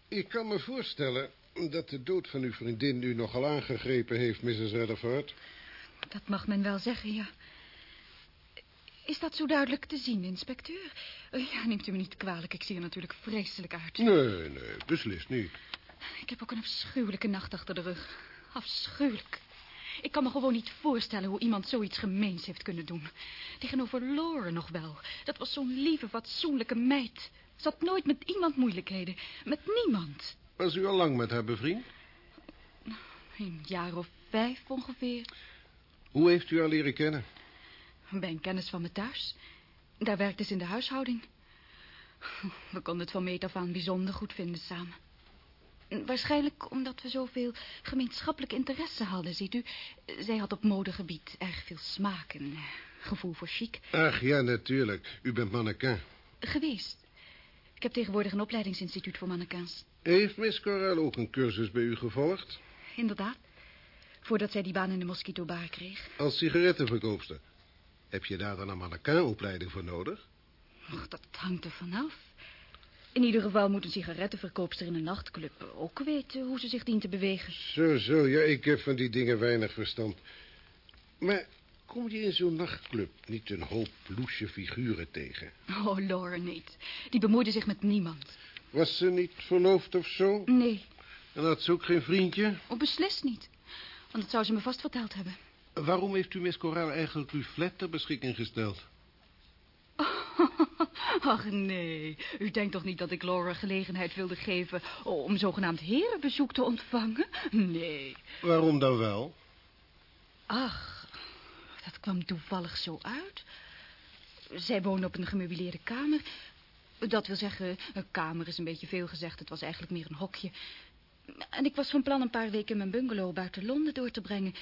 Ik kan me voorstellen dat de dood van uw vriendin u nogal aangegrepen heeft, Mrs. Rutherford. Dat mag men wel zeggen, ja. Is dat zo duidelijk te zien, inspecteur? Eh, Ja, neemt u me niet kwalijk. Ik zie er natuurlijk vreselijk uit. Nee, nee, beslist niet. Ik heb ook een afschuwelijke nacht achter de rug. Afschuwelijk. Ik kan me gewoon niet voorstellen hoe iemand zoiets gemeens heeft kunnen doen. Tegenover Lore nog wel. Dat was zo'n lieve, fatsoenlijke meid. Ze had nooit met iemand moeilijkheden. Met niemand. Was u al lang met haar bevriend? Een jaar of vijf ongeveer. Hoe heeft u haar leren kennen? Bij een kennis van me thuis. Daar werkte ze in de huishouding. We konden het van meet af aan bijzonder goed vinden samen. Waarschijnlijk omdat we zoveel gemeenschappelijke interesse hadden, ziet u. Zij had op modegebied erg veel smaak en eh, gevoel voor chic. Ach, ja, natuurlijk. U bent mannequin. Geweest. Ik heb tegenwoordig een opleidingsinstituut voor mannequins. Heeft Miss Corel ook een cursus bij u gevolgd? Inderdaad. Voordat zij die baan in de mosquitobar kreeg. Als sigarettenverkoopster. Heb je daar dan een mannequinopleiding voor nodig? Och, dat hangt er vanaf. In ieder geval moet een sigarettenverkoopster in een nachtclub ook weten hoe ze zich dient te bewegen. Zo, zo, ja, ik heb van die dingen weinig verstand. Maar kom je in zo'n nachtclub niet een hoop loesje figuren tegen? Oh, Laura niet. Die bemoeide zich met niemand. Was ze niet verloofd of zo? Nee, En had ze ook geen vriendje? oh, beslist niet. Want dat zou ze me vast verteld hebben. Waarom heeft u Miss Corral eigenlijk uw flat ter beschikking gesteld? Ach, nee. U denkt toch niet dat ik Laura gelegenheid wilde geven... om zogenaamd herenbezoek te ontvangen? Nee. Waarom dan wel? Ach, dat kwam toevallig zo uit. Zij woonde op een gemeubileerde kamer. Dat wil zeggen, een kamer is een beetje veel gezegd. Het was eigenlijk meer een hokje. En ik was van plan een paar weken in mijn bungalow buiten Londen door te brengen.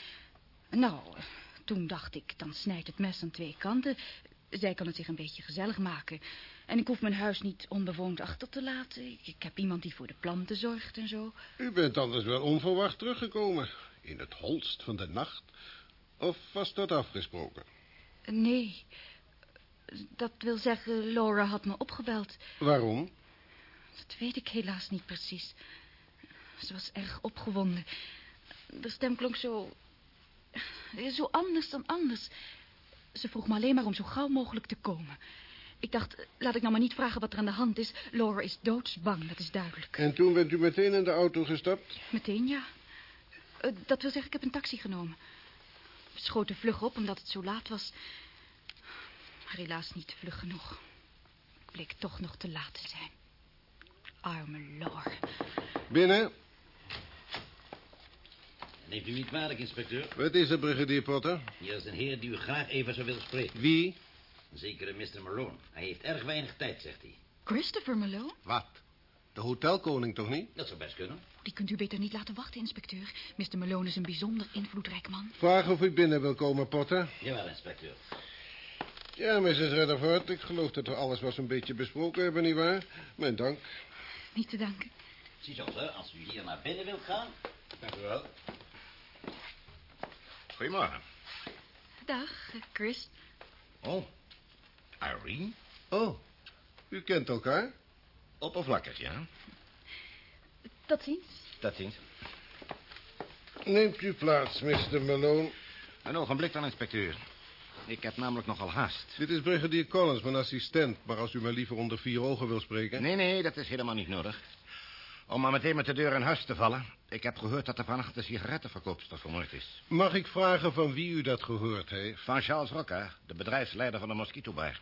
Nou, toen dacht ik, dan snijdt het mes aan twee kanten. Zij kan het zich een beetje gezellig maken. En ik hoef mijn huis niet onbewoond achter te laten. Ik, ik heb iemand die voor de planten zorgt en zo. U bent anders wel onverwacht teruggekomen. In het holst van de nacht. Of was dat afgesproken? Nee, dat wil zeggen, Laura had me opgebeld. Waarom? Dat weet ik helaas niet precies. Ze was erg opgewonden. De stem klonk zo... zo anders dan anders. Ze vroeg me alleen maar om zo gauw mogelijk te komen. Ik dacht, laat ik nou maar niet vragen wat er aan de hand is. Laura is doodsbang, dat is duidelijk. En toen bent u meteen in de auto gestapt? Meteen, ja. Eh, dat wil zeggen, ik heb een taxi genomen. We schoten vlug op, omdat het zo laat was. Maar helaas niet vlug genoeg. Ik bleek toch nog te laat te zijn. Arme Laura. Binnen. Neemt u niet kwalijk, inspecteur? Wat is er, brigadier Potter? Hier is een heer die u graag even zou willen spreken. Wie? Een zekere Mr. Malone. Hij heeft erg weinig tijd, zegt hij. Christopher Malone? Wat? De hotelkoning toch niet? Dat zou best kunnen. Die kunt u beter niet laten wachten, inspecteur. Mr. Malone is een bijzonder invloedrijk man. Vraag of u binnen wil komen, Potter. Jawel, inspecteur. Ja, Mrs. Rutherford, ik geloof dat we alles was een beetje besproken hebben, nietwaar? Mijn dank. Niet te danken. Ziezo, als u hier naar binnen wilt gaan. Dank u wel. Goedemorgen. Dag, Chris. Oh, Irene? Oh, u kent elkaar? Oppervlakkig, ja. Tot ziens. Dat ziens. Neemt u plaats, Mr. Malone. Een ogenblik dan, inspecteur. Ik heb namelijk nogal haast. Dit is brigadier Collins, mijn assistent. Maar als u mij liever onder vier ogen wil spreken... Nee, nee, dat is helemaal niet nodig. Om maar meteen met de deur in huis te vallen. Ik heb gehoord dat er vannacht een sigarettenverkoopster vermoord is. Mag ik vragen van wie u dat gehoord heeft? Van Charles Rocca, de bedrijfsleider van de Mosquito-bar.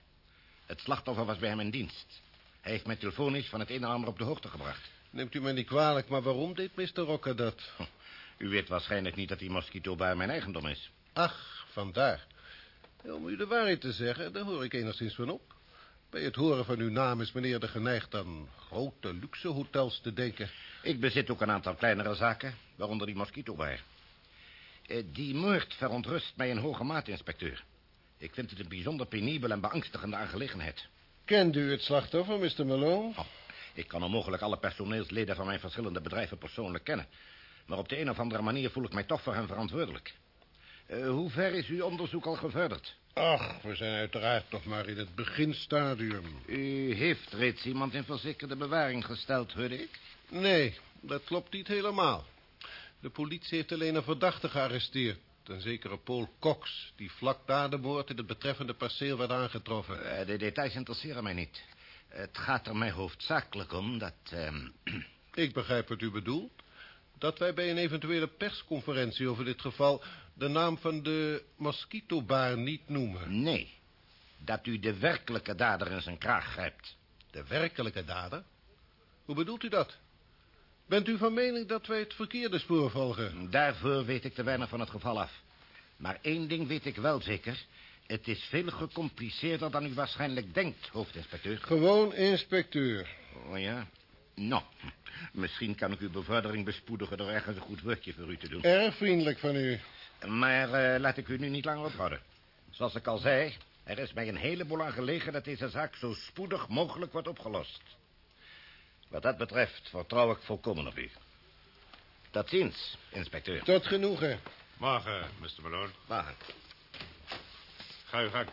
Het slachtoffer was bij hem in dienst. Hij heeft mij telefonisch van het een en ander op de hoogte gebracht. Neemt u mij niet kwalijk, maar waarom deed Mr. Rocca dat? U weet waarschijnlijk niet dat die Mosquito-bar mijn eigendom is. Ach, vandaar. Om u de waarheid te zeggen, daar hoor ik enigszins van op. Bij het horen van uw naam is meneer de geneigd aan grote luxe hotels te denken. Ik bezit ook een aantal kleinere zaken, waaronder die Mosquito-bar. Eh, die moord verontrust mij in hoge mate, inspecteur. Ik vind het een bijzonder penibel en beangstigende aangelegenheid. Kent u het slachtoffer, Mr. Malone? Oh, ik kan onmogelijk alle personeelsleden van mijn verschillende bedrijven persoonlijk kennen. Maar op de een of andere manier voel ik mij toch voor hen verantwoordelijk. Eh, hoe ver is uw onderzoek al gevorderd? Ach, we zijn uiteraard nog maar in het beginstadium. U heeft reeds iemand in verzekerde bewaring gesteld, hoorde ik? Nee, dat klopt niet helemaal. De politie heeft alleen een verdachte gearresteerd. Een zekere Paul Cox, die vlak na de moord in het betreffende perceel werd aangetroffen. Eh, de details interesseren mij niet. Het gaat er mij hoofdzakelijk om dat... ehm, Ik begrijp wat u bedoelt. Dat wij bij een eventuele persconferentie over dit geval... de naam van de mosquitobar niet noemen. Nee, dat u de werkelijke dader in zijn kraag grijpt. De werkelijke dader? Hoe bedoelt u dat? Bent u van mening dat wij het verkeerde spoor volgen? Daarvoor weet ik te weinig van het geval af. Maar één ding weet ik wel zeker. Het is veel gecompliceerder dan u waarschijnlijk denkt, hoofdinspecteur. Gewoon inspecteur. Oh ja? Nou, misschien kan ik uw bevordering bespoedigen door ergens een goed woordje voor u te doen. Erg vriendelijk van u. Maar eh, laat ik u nu niet langer ophouden. Zoals ik al zei, er is mij een heleboel aan gelegen dat deze zaak zo spoedig mogelijk wordt opgelost. Wat dat betreft vertrouw ik volkomen op u. Tot ziens, inspecteur. Tot genoegen. Morgen, Mr. Malone. Wagen. Ga uw gang.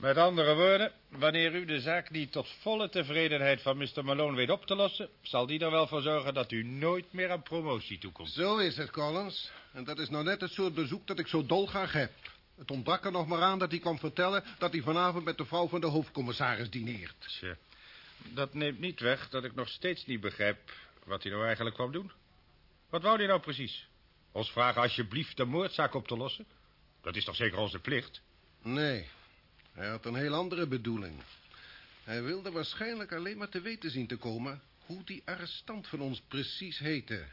Met andere woorden, wanneer u de zaak niet tot volle tevredenheid van Mr. Malone weet op te lossen... zal die er wel voor zorgen dat u nooit meer aan promotie toekomt. Zo is het, Collins. En dat is nou net het soort bezoek dat ik zo dolgraag heb. Het ontbrak er nog maar aan dat hij kwam vertellen... dat hij vanavond met de vrouw van de hoofdcommissaris dineert. Tja, dat neemt niet weg dat ik nog steeds niet begrijp... wat hij nou eigenlijk kwam doen. Wat wou hij nou precies? Ons vragen alsjeblieft de moordzaak op te lossen? Dat is toch zeker onze plicht? Nee, hij had een heel andere bedoeling. Hij wilde waarschijnlijk alleen maar te weten zien te komen... hoe die arrestant van ons precies heette.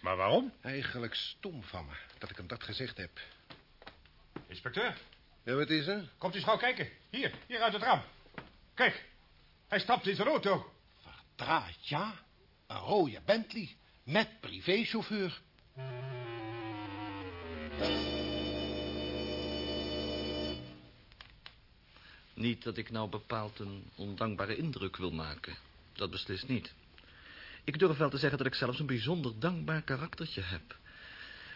Maar waarom? Eigenlijk stom van me dat ik hem dat gezegd heb. Inspecteur, Ja, wat is er? komt u eens gauw kijken. Hier, hier uit het raam. Kijk, hij stapt in zijn auto. Draait, ja. Een rode Bentley. Met privéchauffeur. Niet dat ik nou bepaald een ondankbare indruk wil maken. Dat beslist niet. Ik durf wel te zeggen dat ik zelfs een bijzonder dankbaar karaktertje heb.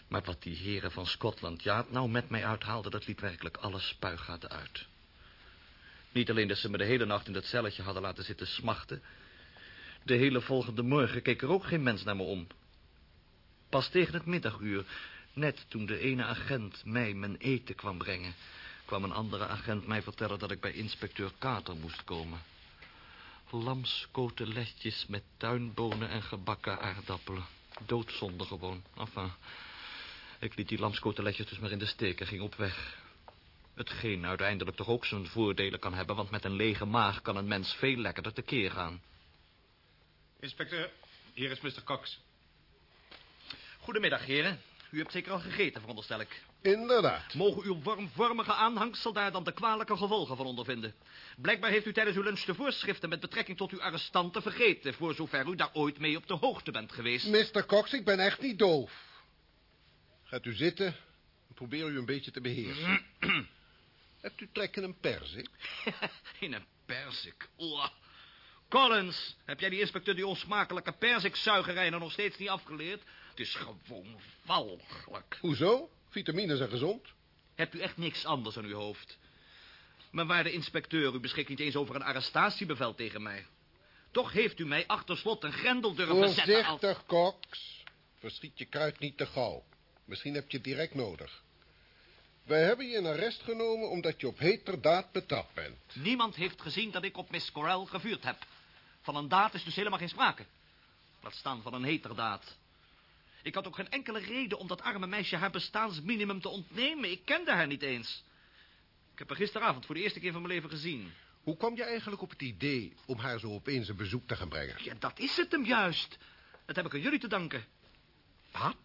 Maar wat die heren van Scotland Yard nou met mij uithaalden... dat liep werkelijk alle spuigaten uit. Niet alleen dat ze me de hele nacht in dat celletje hadden laten zitten smachten... de hele volgende morgen keek er ook geen mens naar me om. Pas tegen het middaguur, net toen de ene agent mij mijn eten kwam brengen... kwam een andere agent mij vertellen dat ik bij inspecteur Carter moest komen. Lamskoteletjes met tuinbonen en gebakken aardappelen. Doodzonde gewoon. Enfin, ik liet die lamskoteletjes dus maar in de steek en ging op weg. Hetgeen uiteindelijk toch ook zijn voordelen kan hebben... want met een lege maag kan een mens veel lekkerder tekeer gaan. Inspecteur, hier is Mr. Cox. Goedemiddag, heren. U hebt zeker al gegeten, veronderstel ik. Inderdaad. Mogen uw wormvormige aanhangsel daar dan de kwalijke gevolgen van ondervinden? Blijkbaar heeft u tijdens uw lunch de voorschriften met betrekking tot uw arrestanten vergeten... voor zover u daar ooit mee op de hoogte bent geweest. Mr. Cox, ik ben echt niet doof. Gaat u zitten en probeer u een beetje te beheersen. Hebt u trek in een perzik? In een perzik. Oeh. Collins, heb jij die inspecteur die onsmakelijke perzikzuigerij nou nog steeds niet afgeleerd? Het is gewoon walgelijk. Hoezo? Vitamines zijn gezond. Hebt u echt niks anders aan uw hoofd? Maar waarde inspecteur, u beschikt niet eens over een arrestatiebevel tegen mij. Toch heeft u mij achter slot en grendel durven zetten als... Voorzichtig, Cox. Verschiet je kruid niet te gauw. Misschien heb je het direct nodig. Wij hebben je in arrest genomen omdat je op heterdaad betrapt bent. Niemand heeft gezien dat ik op Miss Corel gevuurd heb. Van een daad is dus helemaal geen sprake. Laat staan van een heterdaad. Ik had ook geen enkele reden om dat arme meisje haar bestaansminimum te ontnemen. Ik kende haar niet eens. Ik heb haar gisteravond voor de eerste keer van mijn leven gezien. Hoe kwam je eigenlijk op het idee om haar zo opeens een bezoek te gaan brengen? Ja, dat is het hem juist. Dat heb ik aan jullie te danken. Wat?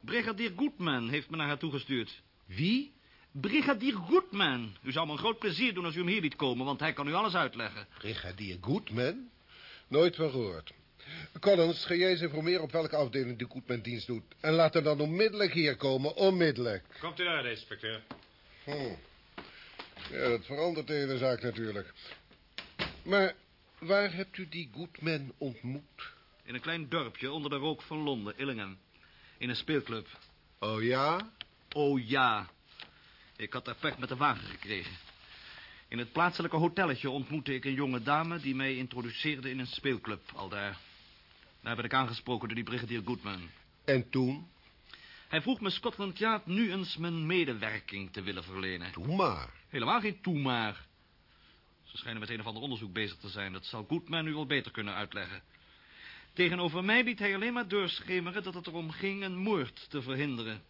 Brigadier Goodman heeft me naar haar toegestuurd. Wie? Brigadier Goodman. U zou me een groot plezier doen als u hem hier liet komen, want hij kan u alles uitleggen. Brigadier Goodman? Nooit van gehoord. Collins, ga jij eens informeren op welke afdeling de Goodman dienst doet. En laat hem dan onmiddellijk hier komen, onmiddellijk. Komt u daar, inspecteur. Hm. Ja, dat verandert de hele zaak natuurlijk. Maar waar hebt u die Goodman ontmoet? In een klein dorpje onder de rook van Londen, Illingham. In een speelclub. Oh ja? Oh ja. Ik had daar pech met de wagen gekregen. In het plaatselijke hotelletje ontmoette ik een jonge dame... die mij introduceerde in een speelclub, al daar. Daar werd ik aangesproken door die brigadier Goodman. En toen? Hij vroeg me Scotland Yard nu eens mijn medewerking te willen verlenen. Doe maar. Helemaal geen toe maar. Ze schijnen met een of ander onderzoek bezig te zijn. Dat zal Goodman u wel beter kunnen uitleggen. Tegenover mij liet hij alleen maar doorschemeren dat het erom ging een moord te verhinderen.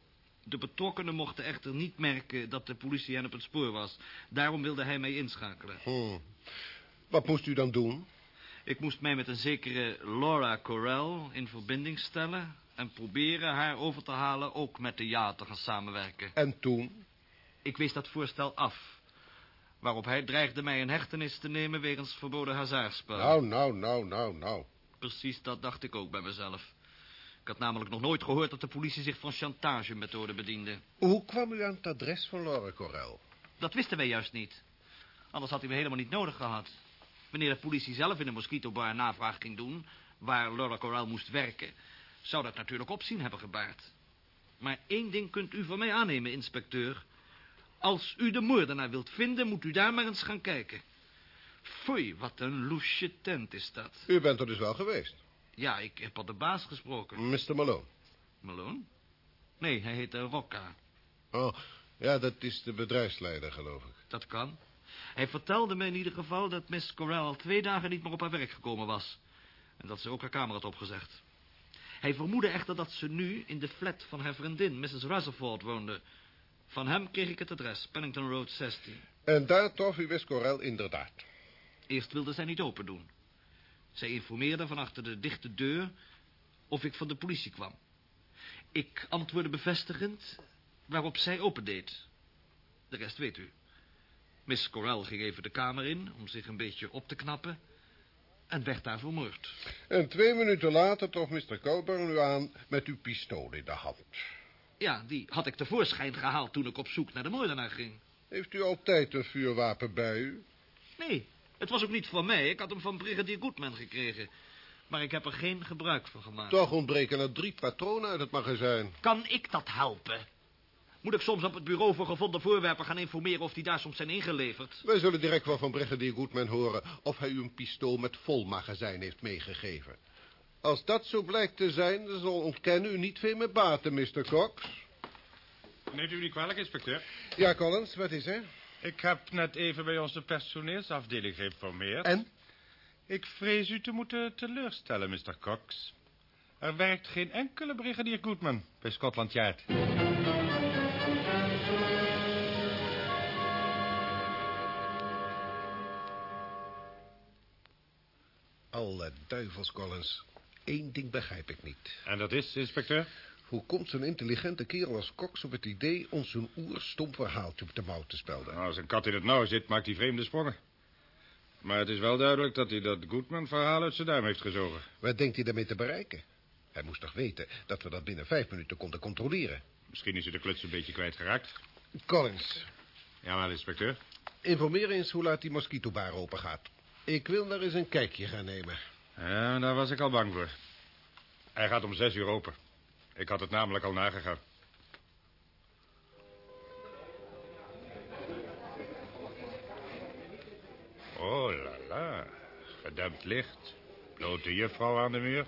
De betrokkenen mochten echter niet merken dat de politie hen op het spoor was. Daarom wilde hij mij inschakelen. Hm. Wat moest u dan doen? Ik moest mij met een zekere Laura Corell in verbinding stellen... en proberen haar over te halen ook met de ja te gaan samenwerken. En toen? Ik wees dat voorstel af. Waarop hij dreigde mij in hechtenis te nemen wegens verboden hazardspel. Nou, nou, nou, nou, nou. Precies dat dacht ik ook bij mezelf. Ik had namelijk nog nooit gehoord dat de politie zich van chantagemethoden bediende. Hoe kwam u aan het adres van Laura Corel? Dat wisten wij juist niet. Anders had hij me helemaal niet nodig gehad. Wanneer de politie zelf in de mosquitobar navraag ging doen... waar Laura Corel moest werken... zou dat natuurlijk opzien hebben gebaard. Maar één ding kunt u van mij aannemen, inspecteur. Als u de moordenaar wilt vinden, moet u daar maar eens gaan kijken. Foei, wat een loesje tent is dat. U bent er dus wel geweest? Ja, ik heb al de baas gesproken. Mr. Malone? Malone? Nee, hij heet Rocca. Oh, ja, dat is de bedrijfsleider, geloof ik. Dat kan. Hij vertelde me in ieder geval dat Miss Corral al twee dagen niet meer op haar werk gekomen was. En dat ze ook haar kamer had opgezegd. Hij vermoedde echter dat ze nu in de flat van haar vriendin, Mrs. Rutherford, woonde. Van hem kreeg ik het adres, Pennington Road 16. En daar trof u Miss Corel inderdaad. Eerst wilde zij niet open doen. Zij informeerde van achter de dichte deur of ik van de politie kwam. Ik antwoordde bevestigend, waarop zij opendeed. De rest weet u. Miss Corel ging even de kamer in om zich een beetje op te knappen... en werd daar vermoord. En twee minuten later trof Mr. Coburn u aan met uw pistool in de hand. Ja, die had ik tevoorschijn gehaald toen ik op zoek naar de moordenaar ging. Heeft u altijd een vuurwapen bij u? Nee, het was ook niet van mij. Ik had hem van brigadier Goodman gekregen. Maar ik heb er geen gebruik van gemaakt. Toch ontbreken er drie patronen uit het magazijn. Kan ik dat helpen? Moet ik soms op het bureau voor gevonden voorwerpen gaan informeren of die daar soms zijn ingeleverd? Wij zullen direct wel van brigadier Goodman horen of hij u een pistool met vol magazijn heeft meegegeven. Als dat zo blijkt te zijn, dan zal ontkennen u niet veel meer baten, Mr. Cox. Neemt u niet kwalijk, inspecteur? Ja, Collins, wat is er? Ik heb net even bij onze personeelsafdeling geïnformeerd. En? Ik vrees u te moeten teleurstellen, Mr. Cox. Er werkt geen enkele brigadier Goodman bij Scotland Yard. Alle duivels, Collins. Eén ding begrijp ik niet. En dat is, inspecteur? Hoe komt zo'n intelligente kerel als Cox op het idee ons zo'n oerstom verhaaltje op de mouw te spelden? Nou, als een kat in het nauw zit, maakt hij vreemde sprongen. Maar het is wel duidelijk dat hij dat Goodman-verhaal uit zijn duim heeft gezogen. Wat denkt hij daarmee te bereiken? Hij moest toch weten dat we dat binnen vijf minuten konden controleren? Misschien is hij de kluts een beetje kwijtgeraakt. Collins. Ja, maar inspecteur. Informeer eens hoe laat die mosquitobar open gaat. Ik wil daar eens een kijkje gaan nemen. Ja, daar was ik al bang voor. Hij gaat om zes uur open. Ik had het namelijk al nagegaan. Oh la la. Gedempt licht. Blote juffrouw aan de muur.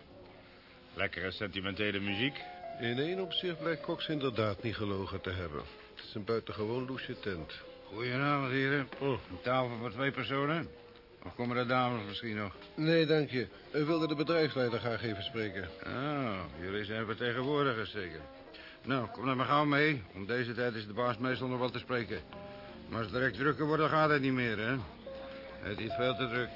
Lekkere sentimentele muziek. In één opzicht blijkt Cox inderdaad niet gelogen te hebben. Het is een buitengewoon loesje tent. Goedenavond, heren. Een tafel voor twee personen. Of komen er dames misschien nog? Nee, dank je. U wilde de bedrijfsleider graag even spreken. Oh, jullie zijn vertegenwoordigers zeker. Nou, kom dan maar gauw mee. Om deze tijd is de baas meestal nog wel te spreken. Maar als het direct drukker wordt, dan gaat het niet meer, hè? Het is veel te druk.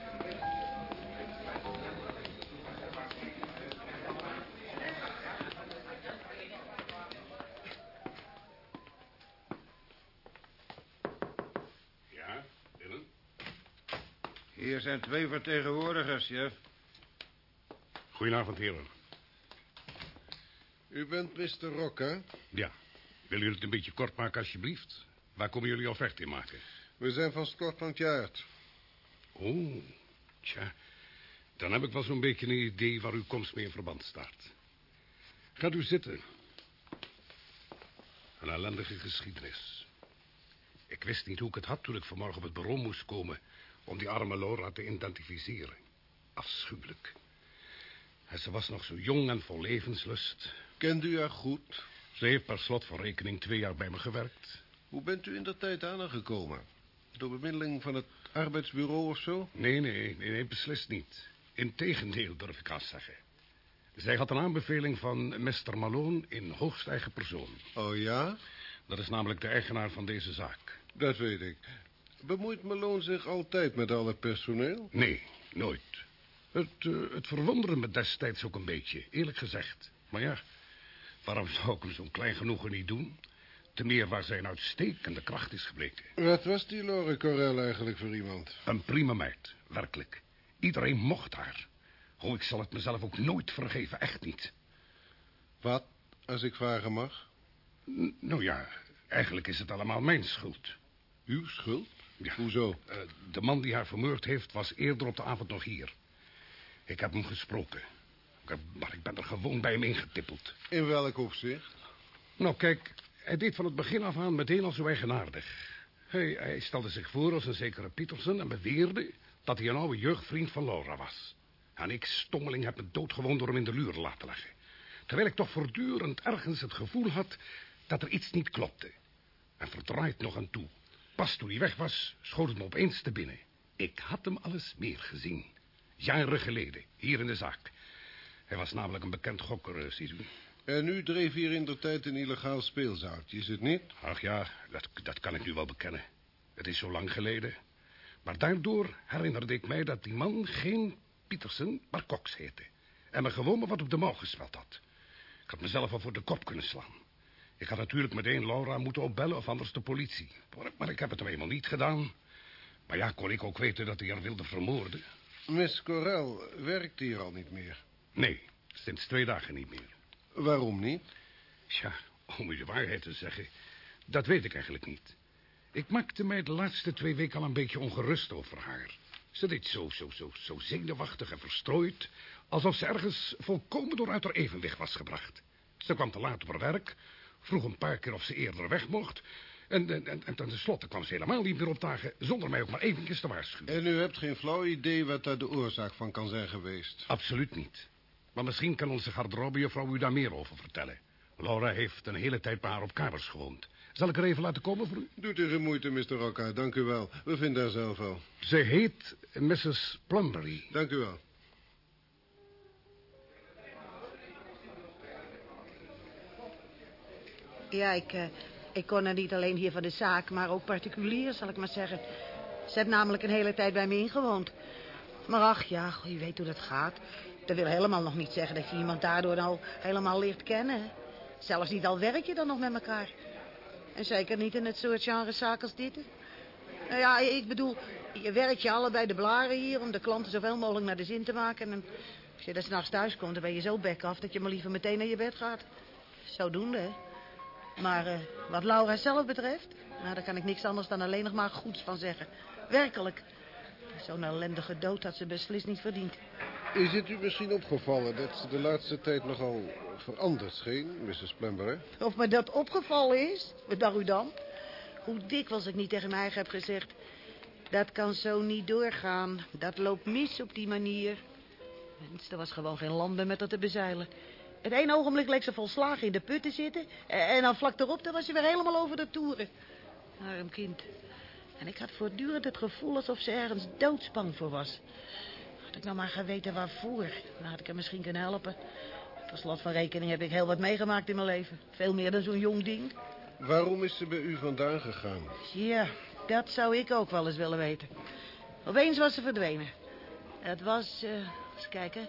Zijn twee vertegenwoordigers, chef. Goedenavond, heren. U bent Mr. Rocca? Ja. Willen jullie het een beetje kort maken, alsjeblieft? Waar komen jullie offerte in maken? We zijn van Scotland Yard. Oh, tja. Dan heb ik wel zo'n beetje een idee waar uw komst mee in verband staat. Gaat u zitten. Een ellendige geschiedenis. Ik wist niet hoe ik het had toen ik vanmorgen op het bureau moest komen... om die arme Laura te identificeren. Afschuwelijk. En ze was nog zo jong en vol levenslust. Kent u haar goed? Ze heeft per slot van rekening twee jaar bij me gewerkt. Hoe bent u in de tijd aan haar gekomen? Door bemiddeling van het arbeidsbureau of zo? Nee, nee, nee, nee, beslist niet. Integendeel, durf ik aan te zeggen. Zij had een aanbeveling van Mr. Malone in hoogst eigen persoon. Oh ja? Dat is namelijk de eigenaar van deze zaak. Dat weet ik. Bemoeit Malone zich altijd met al het personeel? Nee, nooit. Het, uh, het verwonderde me destijds ook een beetje, eerlijk gezegd. Maar ja, waarom zou ik hem zo'n klein genoegen niet doen? Te meer waar zijn uitstekende kracht is gebleken. Wat was die Lore Corel eigenlijk voor iemand? Een prima meid, werkelijk. Iedereen mocht haar. Oh, ik zal het mezelf ook nooit vergeven, echt niet. Wat, als ik vragen mag? N nou ja, eigenlijk is het allemaal mijn schuld. Uw schuld? Ja. Hoezo? Uh, de man die haar vermoord heeft was eerder op de avond nog hier. Ik heb hem gesproken. Maar ik ben er gewoon bij hem ingetippeld. In welk opzicht? Nou, kijk, Hij deed van het begin af aan meteen al zo eigenaardig. Hij, hij stelde zich voor als een zekere Pietersen en beweerde dat hij een oude jeugdvriend van Laura was. En ik, stommeling, heb me doodgewoon door hem in de luur laten leggen. Terwijl ik toch voortdurend ergens het gevoel had dat er iets niet klopte. En verdraaid nog aan toe. Pas toen hij weg was, schoot het me opeens te binnen. Ik had hem alles meer gezien. Jaren geleden, hier in de zaak. Hij was namelijk een bekend gokker, eh, ziet u. En u dreef hier in de tijd een illegaal speelzaaltje, is het niet? Ach ja, dat, dat kan ik nu wel bekennen. Het is zo lang geleden. Maar daardoor herinnerde ik mij dat die man geen Pietersen, maar Cox heette. En me gewoon maar wat op de mouw gespeld had. Ik had mezelf al voor de kop kunnen slaan. Ik had natuurlijk meteen Laura moeten opbellen of anders de politie. Maar, ik heb het nou eenmaal niet gedaan. Maar ja, kon ik ook weten dat hij haar wilde vermoorden? Miss Corel werkt hier al niet meer. Nee, sinds twee dagen niet meer. Waarom niet? Tja, om u de waarheid te zeggen, dat weet ik eigenlijk niet. Ik maakte mij de laatste twee weken al een beetje ongerust over haar. Ze deed zo, zo, zo, zo zenuwachtig en verstrooid... alsof ze ergens volkomen door uit haar evenwicht was gebracht. Ze kwam te laat op haar werk, vroeg een paar keer of ze eerder weg mocht... en, en, en, en tenslotte kwam ze helemaal niet meer opdagen... zonder mij ook maar eventjes te waarschuwen. En u hebt geen flauw idee wat daar de oorzaak van kan zijn geweest? Absoluut niet. Maar misschien kan onze garderobejuffrouw u daar meer over vertellen. Laura heeft een hele tijd bij haar op kamers gewoond. Zal ik er even laten komen voor u? Doet u geen moeite, Mr. Rocca. Dank u wel. We vinden haar zelf wel. Ze heet Mrs. Plumbury. Dank u wel. Ja, ik, uh, ik kon er niet alleen hier van de zaak, maar ook particulier, zal ik maar zeggen. Ze heeft namelijk een hele tijd bij me ingewoond. Maar ach ja, je weet hoe dat gaat. Dat wil helemaal nog niet zeggen dat je iemand daardoor al helemaal leert kennen. Zelfs niet al werk je dan nog met elkaar. En zeker niet in het soort genre zaak als dit. Nou ja, ik bedoel, je werkt je allebei de blaren hier... om de klanten zoveel mogelijk naar de zin te maken. En als je dan s'nachts thuis komt, dan ben je zo bek af... dat je maar liever meteen naar je bed gaat. Zodoende, hè. Maar uh, wat Laura zelf betreft... nou, daar kan ik niks anders dan alleen nog maar goeds van zeggen. Werkelijk. Zo'n ellendige dood had ze beslist niet verdiend. Is het u misschien opgevallen dat ze de laatste tijd nogal veranderd scheen, Mrs. Plumber? Of me dat opgevallen is? Wat dacht u dan? Hoe dikwijls ik niet tegen mij heb gezegd... dat kan zo niet doorgaan. Dat loopt mis op die manier. Mens, er was gewoon geen land meer met haar te bezeilen. Het ene ogenblik leek ze volslagen in de put te zitten... en dan vlak erop dan was ze weer helemaal over de toeren. Arm kind. En ik had voortdurend het gevoel alsof ze ergens doodsbang voor was. Had ik nou maar geweten waarvoor, dan had ik haar misschien kunnen helpen. Per slot van rekening heb ik heel wat meegemaakt in mijn leven. Veel meer dan zo'n jong ding. Waarom is ze bij u vandaan gegaan? Ja, dat zou ik ook wel eens willen weten. Opeens was ze verdwenen. Het was, uh, eens kijken,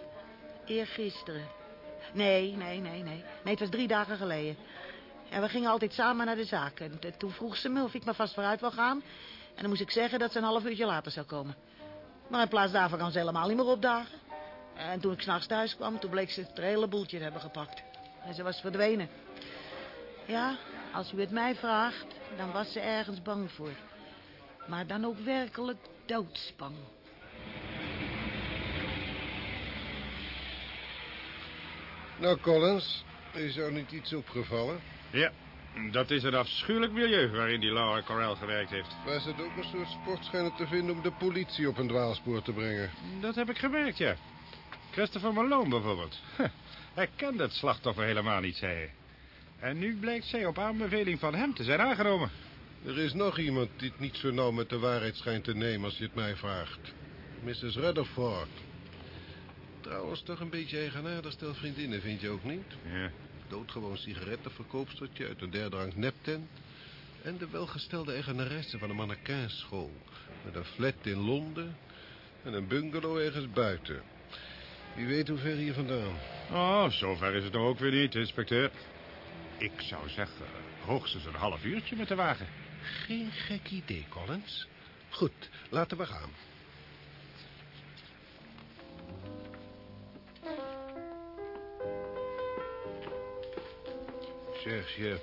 eergisteren. Nee, nee, nee, nee. Nee, het was drie dagen geleden. En we gingen altijd samen naar de zaak. En toen vroeg ze me of ik maar vast vooruit wil gaan. En dan moest ik zeggen dat ze een half uurtje later zou komen. Maar in plaats daarvan kan ze helemaal niet meer opdagen. En toen ik s'nachts thuis kwam, toen bleek ze het hele boeltje te hebben gepakt. En ze was verdwenen. Ja, als u het mij vraagt, dan was ze ergens bang voor. Maar dan ook werkelijk doodsbang. Nou, Collins, is er niet iets opgevallen? Ja, dat is het afschuwelijk milieu waarin die Laura Corel gewerkt heeft. Was het ook een soort sportschijnen te vinden om de politie op een dwaalspoor te brengen? Dat heb ik gemerkt, ja. Christopher Malone bijvoorbeeld. Hij kende het slachtoffer helemaal niet, zei hij. En nu blijkt zij op aanbeveling van hem te zijn aangenomen. Er is nog iemand die het niet zo nauw met de waarheid schijnt te nemen als je het mij vraagt. Mrs. Rutherford. Trouwens, toch een beetje eigenaardig stel vriendinnen, vind je ook niet? Ja. Doodgewoon sigarettenverkoopstertje uit een derde rang nepten. En de welgestelde eigenaresse van een mannequinschool. Met een flat in Londen en een bungalow ergens buiten. Wie weet hoe ver hier vandaan. Oh, zover is het nog ook weer niet, inspecteur. Ik zou zeggen, hoogstens een half uurtje met de wagen. Geen gek idee, Collins. Goed, laten we gaan. Zeg, chef.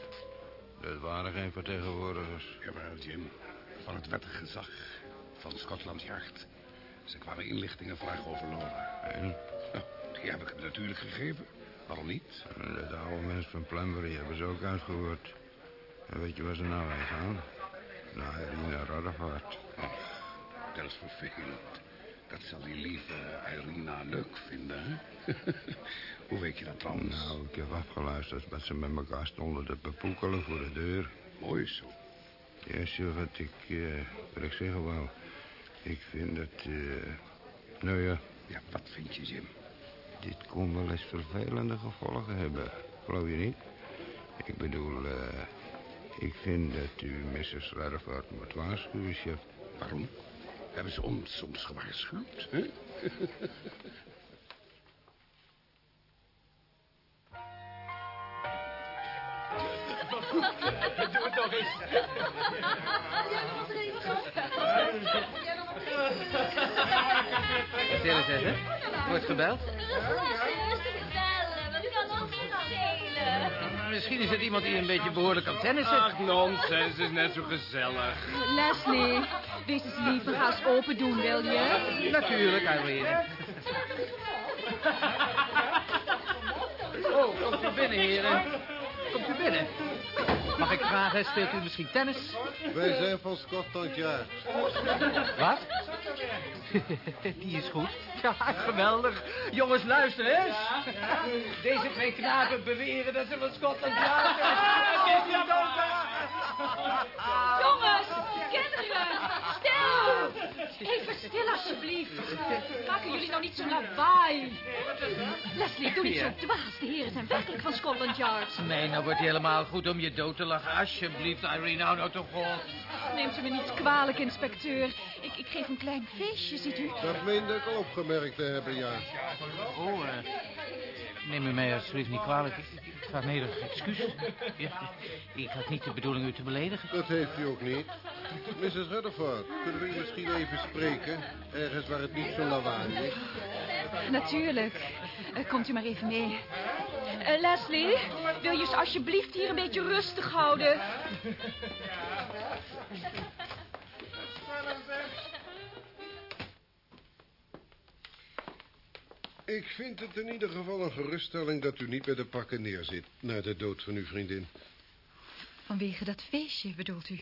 Dat waren geen vertegenwoordigers. Jawel, Jim. Van het wettig gezag. Van Scotland Yard. Ze kwamen inlichtingen vragen over Laura. En? Nou, die heb ik hem natuurlijk gegeven. Waarom niet? Dat oude mens van Plumbury hebben ze ook uitgehoord. En weet je waar ze nou heen gaan? Naar Irina Rutherford. Dat is vervelend. Dat zal die lieve Irina leuk vinden, hè? Hoe weet je dat trouwens? Nou, ik heb afgeluisterd wat ze met elkaar stonden te bepoekelen voor de deur. Mooi zo. Ja, sure, wat ik, eh, wat ik zeggen wou. Ik vind dat, eh, nou ja. Ja, wat vind je, Jim? Dit kon wel eens vervelende gevolgen hebben, geloof je niet? Ik bedoel, eh, ik vind dat u Mrs. Rutherford moet waarschuwen, chef. Waarom? Hebben ze ons soms gewaarschuwd, hè? Doe het nog eens. Stil eens even. Wordt gebeld. Misschien is het iemand die een beetje behoorlijk kan tennissen. Ach, nonsens. Het is net zo gezellig. Leslie, wees eens lief en ga eens open doen, wil je? Natuurlijk, Irene. Oh, komt u binnen, heren. Komt u binnen. Mag ik vragen, speelt u misschien tennis? Wij zijn van Scotland Yard. Wat? Die is goed. Ja, geweldig. Jongens, luister eens. Deze twee knapen beweren dat ze van Scotland Yard zijn. Het is niet Jongens, kinderen, Even stil, alsjeblieft. Maken jullie nou niet zo lawaai. Leslie, doe niet zo dwaas. De heren zijn werkelijk van Scotland Yard. Nee, nou wordt hij helemaal goed om je dood te lachen. Alsjeblieft, Irene, hou nou toch vol. Neemt u me niet kwalijk, inspecteur. Ik, ik geef een klein feestje, ziet u. Dat meende ik al opgemerkt te hebben, ja. Oh, eh... Neem u mij alsjeblieft niet kwalijk. Ik vraag nederig excuus. Ja, ik had niet de bedoeling u te beledigen. Dat heeft u ook niet. Mrs. Rutherford, kunnen we u misschien even spreken? Ergens waar het niet zo lawaai is. Natuurlijk. Eh, komt u maar even mee. Eh, Leslie, wil je ze alsjeblieft hier een beetje rustig houden? Ik vind het in ieder geval een geruststelling dat u niet bij de pakken neerzit... na de dood van uw vriendin. Vanwege dat feestje, bedoelt u?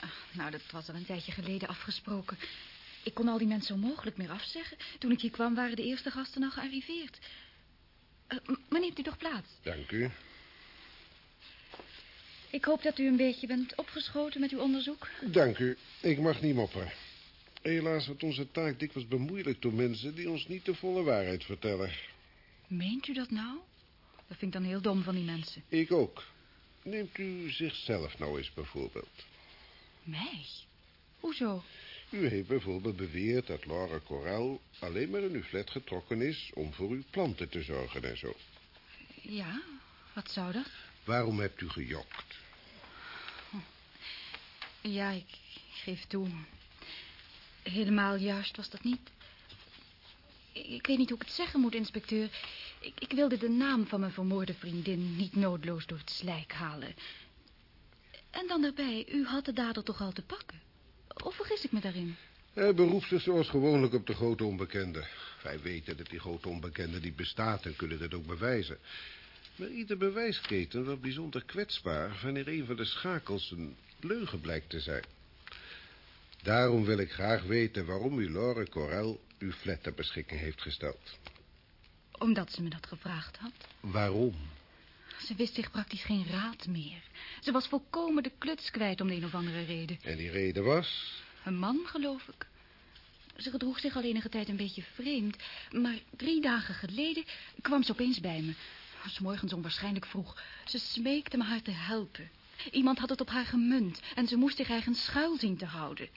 Ach, nou, dat was al een tijdje geleden afgesproken. Ik kon al die mensen zo mogelijk meer afzeggen. Toen ik hier kwam, waren de eerste gasten al gearriveerd. M- maar neemt u toch plaats? Dank u. Ik hoop dat u een beetje bent opgeschoten met uw onderzoek. Dank u. Ik mag niet mopperen. Helaas wordt onze taak dikwijls bemoeilijkt door mensen... die ons niet de volle waarheid vertellen. Meent u dat nou? Dat vind ik dan heel dom van die mensen. Ik ook. Neemt u zichzelf nou eens bijvoorbeeld. Mij? Hoezo? U heeft bijvoorbeeld beweerd dat Laura Corel alleen maar in uw flat getrokken is... om voor uw planten te zorgen en zo. Ja, wat zou dat? Waarom hebt u gejokt? Ja, ik geef toe. Helemaal juist was dat niet. Ik, weet niet hoe ik het zeggen moet, inspecteur. Ik, ik wilde de naam van mijn vermoorde vriendin niet noodloos door het slijk halen. En dan daarbij, u had de dader toch al te pakken? Of vergis ik me daarin? Hij beroept zich zoals gewoonlijk op de grote onbekende. Wij weten dat die grote onbekende niet bestaat en kunnen dat ook bewijzen. Maar ieder bewijsketen wordt bijzonder kwetsbaar... wanneer een van de schakels een leugen blijkt te zijn. Daarom wil ik graag weten waarom u Laure Corel uw flat ter beschikking heeft gesteld. Omdat ze me dat gevraagd had. Waarom? Ze wist zich praktisch geen raad meer. Ze was volkomen de kluts kwijt om de een of andere reden. En die reden was? Een man, geloof ik. Ze gedroeg zich al enige tijd een beetje vreemd. Maar drie dagen geleden kwam ze opeens bij me. S morgens onwaarschijnlijk vroeg. Ze smeekte me haar te helpen. Iemand had het op haar gemunt en ze moest zich ergens schuil zien te houden.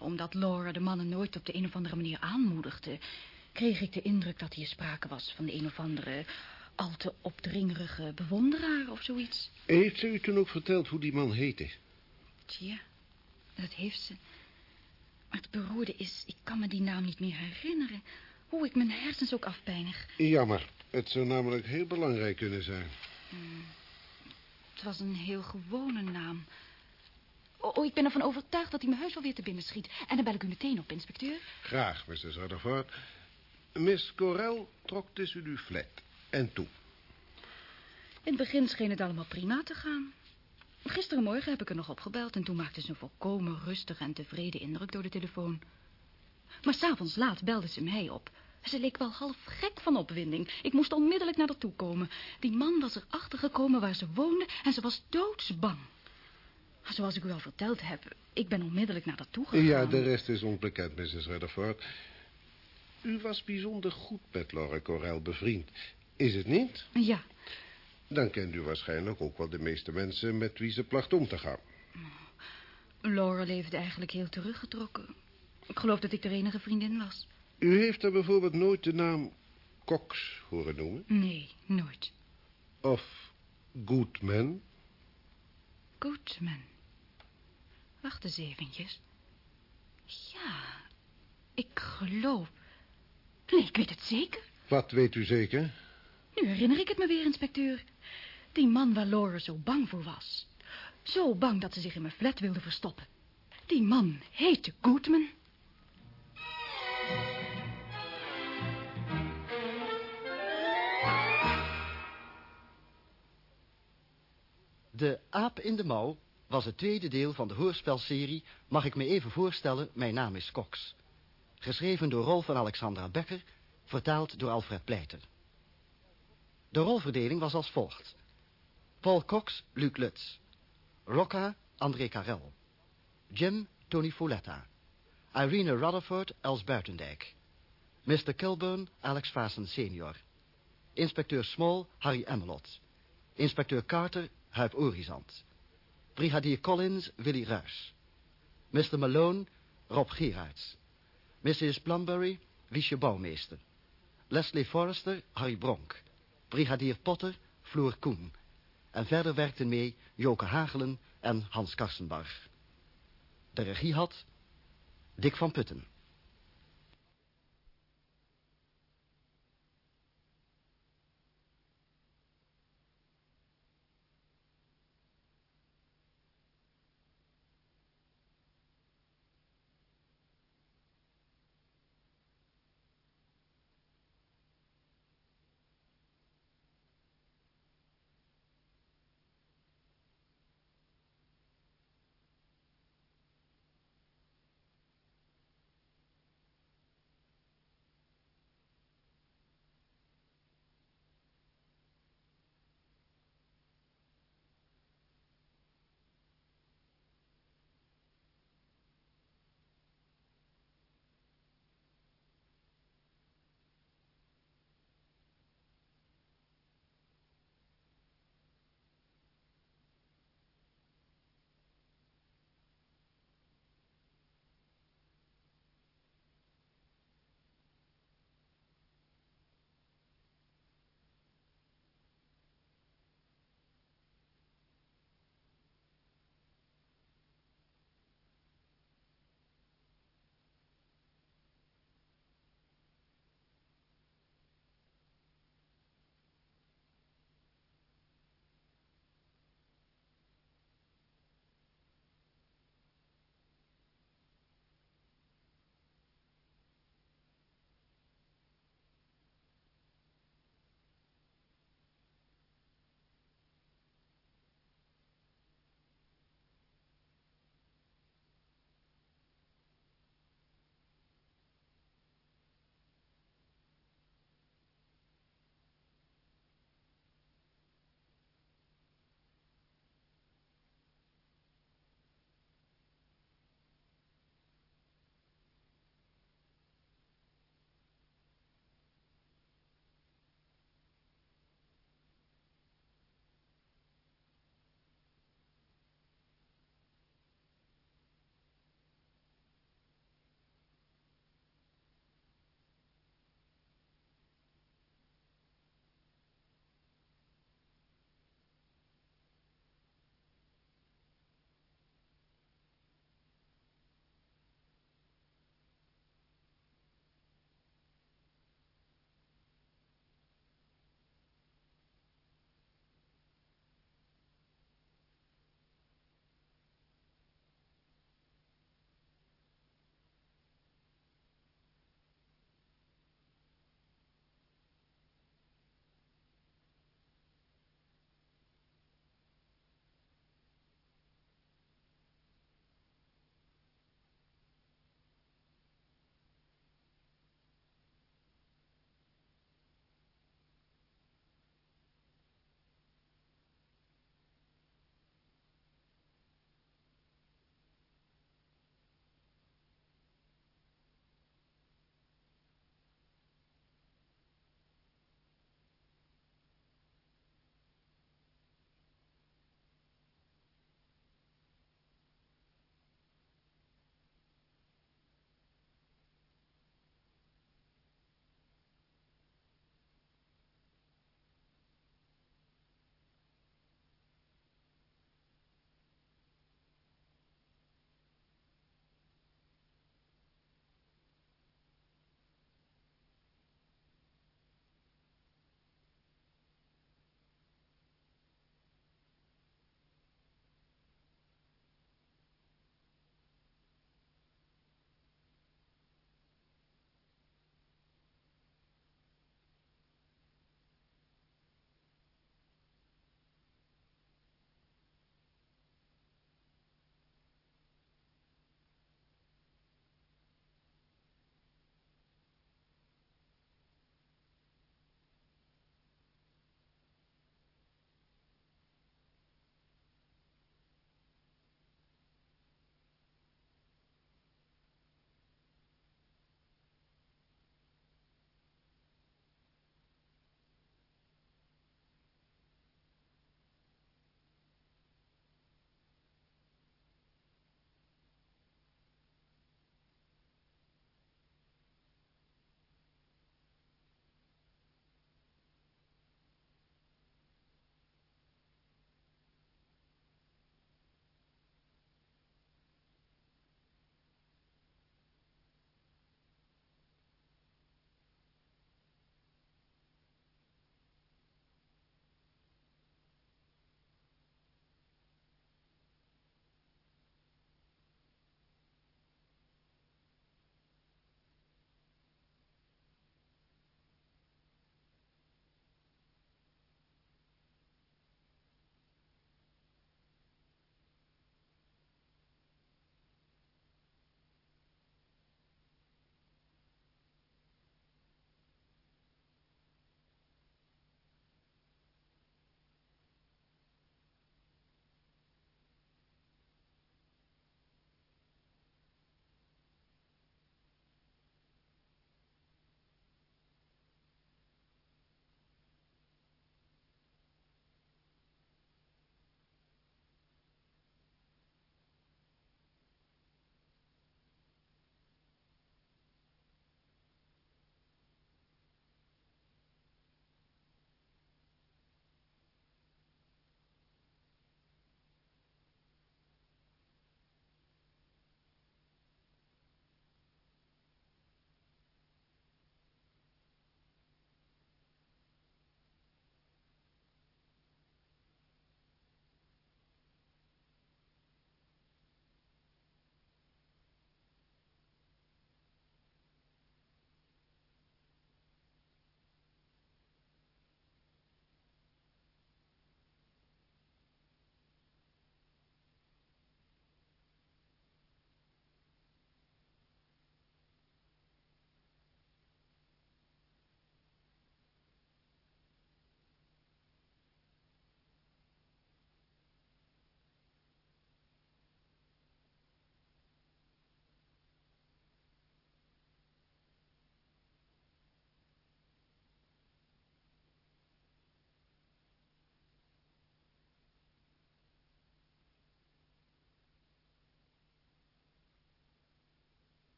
Omdat Laura de mannen nooit op de een of andere manier aanmoedigde... kreeg ik de indruk dat hier sprake was van de een of andere... al te opdringerige bewonderaar of zoiets. Heeft ze u toen ook verteld hoe die man heette? Tja, dat heeft ze. Maar het beroerde is, ik kan me die naam niet meer herinneren. Hoe ik mijn hersens ook afpijnig. Jammer. Het zou namelijk heel belangrijk kunnen zijn. Hmm. Het was een heel gewone naam. Oh, oh, ik ben ervan overtuigd dat hij me heus wel weer te binnen schiet. En dan bel ik u meteen op, inspecteur. Graag, Mrs. Rutherford. Miss Corel trok in uw flat. En toen? In het begin scheen het allemaal prima te gaan. Gisterenmorgen heb ik er nog opgebeld en toen maakte ze een volkomen rustige en tevreden indruk door de telefoon. Maar s'avonds laat belde ze mij op. Ze leek wel half gek van opwinding. Ik moest onmiddellijk naar haar toe komen. Die man was erachter gekomen waar ze woonde en ze was doodsbang. Zoals ik u al verteld heb, ik ben onmiddellijk naar haar toe gegaan. Ja, de rest is onbekend, Mrs. Rutherford. U was bijzonder goed met Laura Corel bevriend. Is het niet? Ja. Dan kent u waarschijnlijk ook wel de meeste mensen met wie ze placht om te gaan. Laura leefde eigenlijk heel teruggetrokken. Ik geloof dat ik de enige vriendin was. U heeft er bijvoorbeeld nooit de naam Cox horen noemen? Nee, nooit. Of Goodman? Goodman. Wacht eens eventjes. Ja, ik geloof... Nee, ik weet het zeker. Wat weet u zeker? Nu herinner ik het me weer, inspecteur. Die man waar Laura zo bang voor was. Zo bang dat ze zich in mijn flat wilde verstoppen. Die man heette Goodman. De Aap in de Mouw was het tweede deel van de hoorspelserie... Mag ik me even voorstellen, mijn naam is Cox. Geschreven door Rolf en Alexandra Becker, vertaald door Alfred Pleiter. De rolverdeling was als volgt. Paul Cox, Luc Lutz. Rocca, André Carel. Jim, Tony Folletta. Irene Rutherford, Els Buitendijk. Mr. Kilburn, Alex Vassen senior. Inspecteur Small, Harry Emmelot. Inspecteur Carter, Huip Orizant. Brigadier Collins, Willy Ruys. Mr. Malone, Rob Gerards. Mrs. Plumbury, Wiesje Bouwmeester. Leslie Forrester, Harry Bronk. Brigadier Potter, Floor Koen. En verder werkten mee Joke Hagelen en Hans Karsenbarg. De regie had Dick van Putten.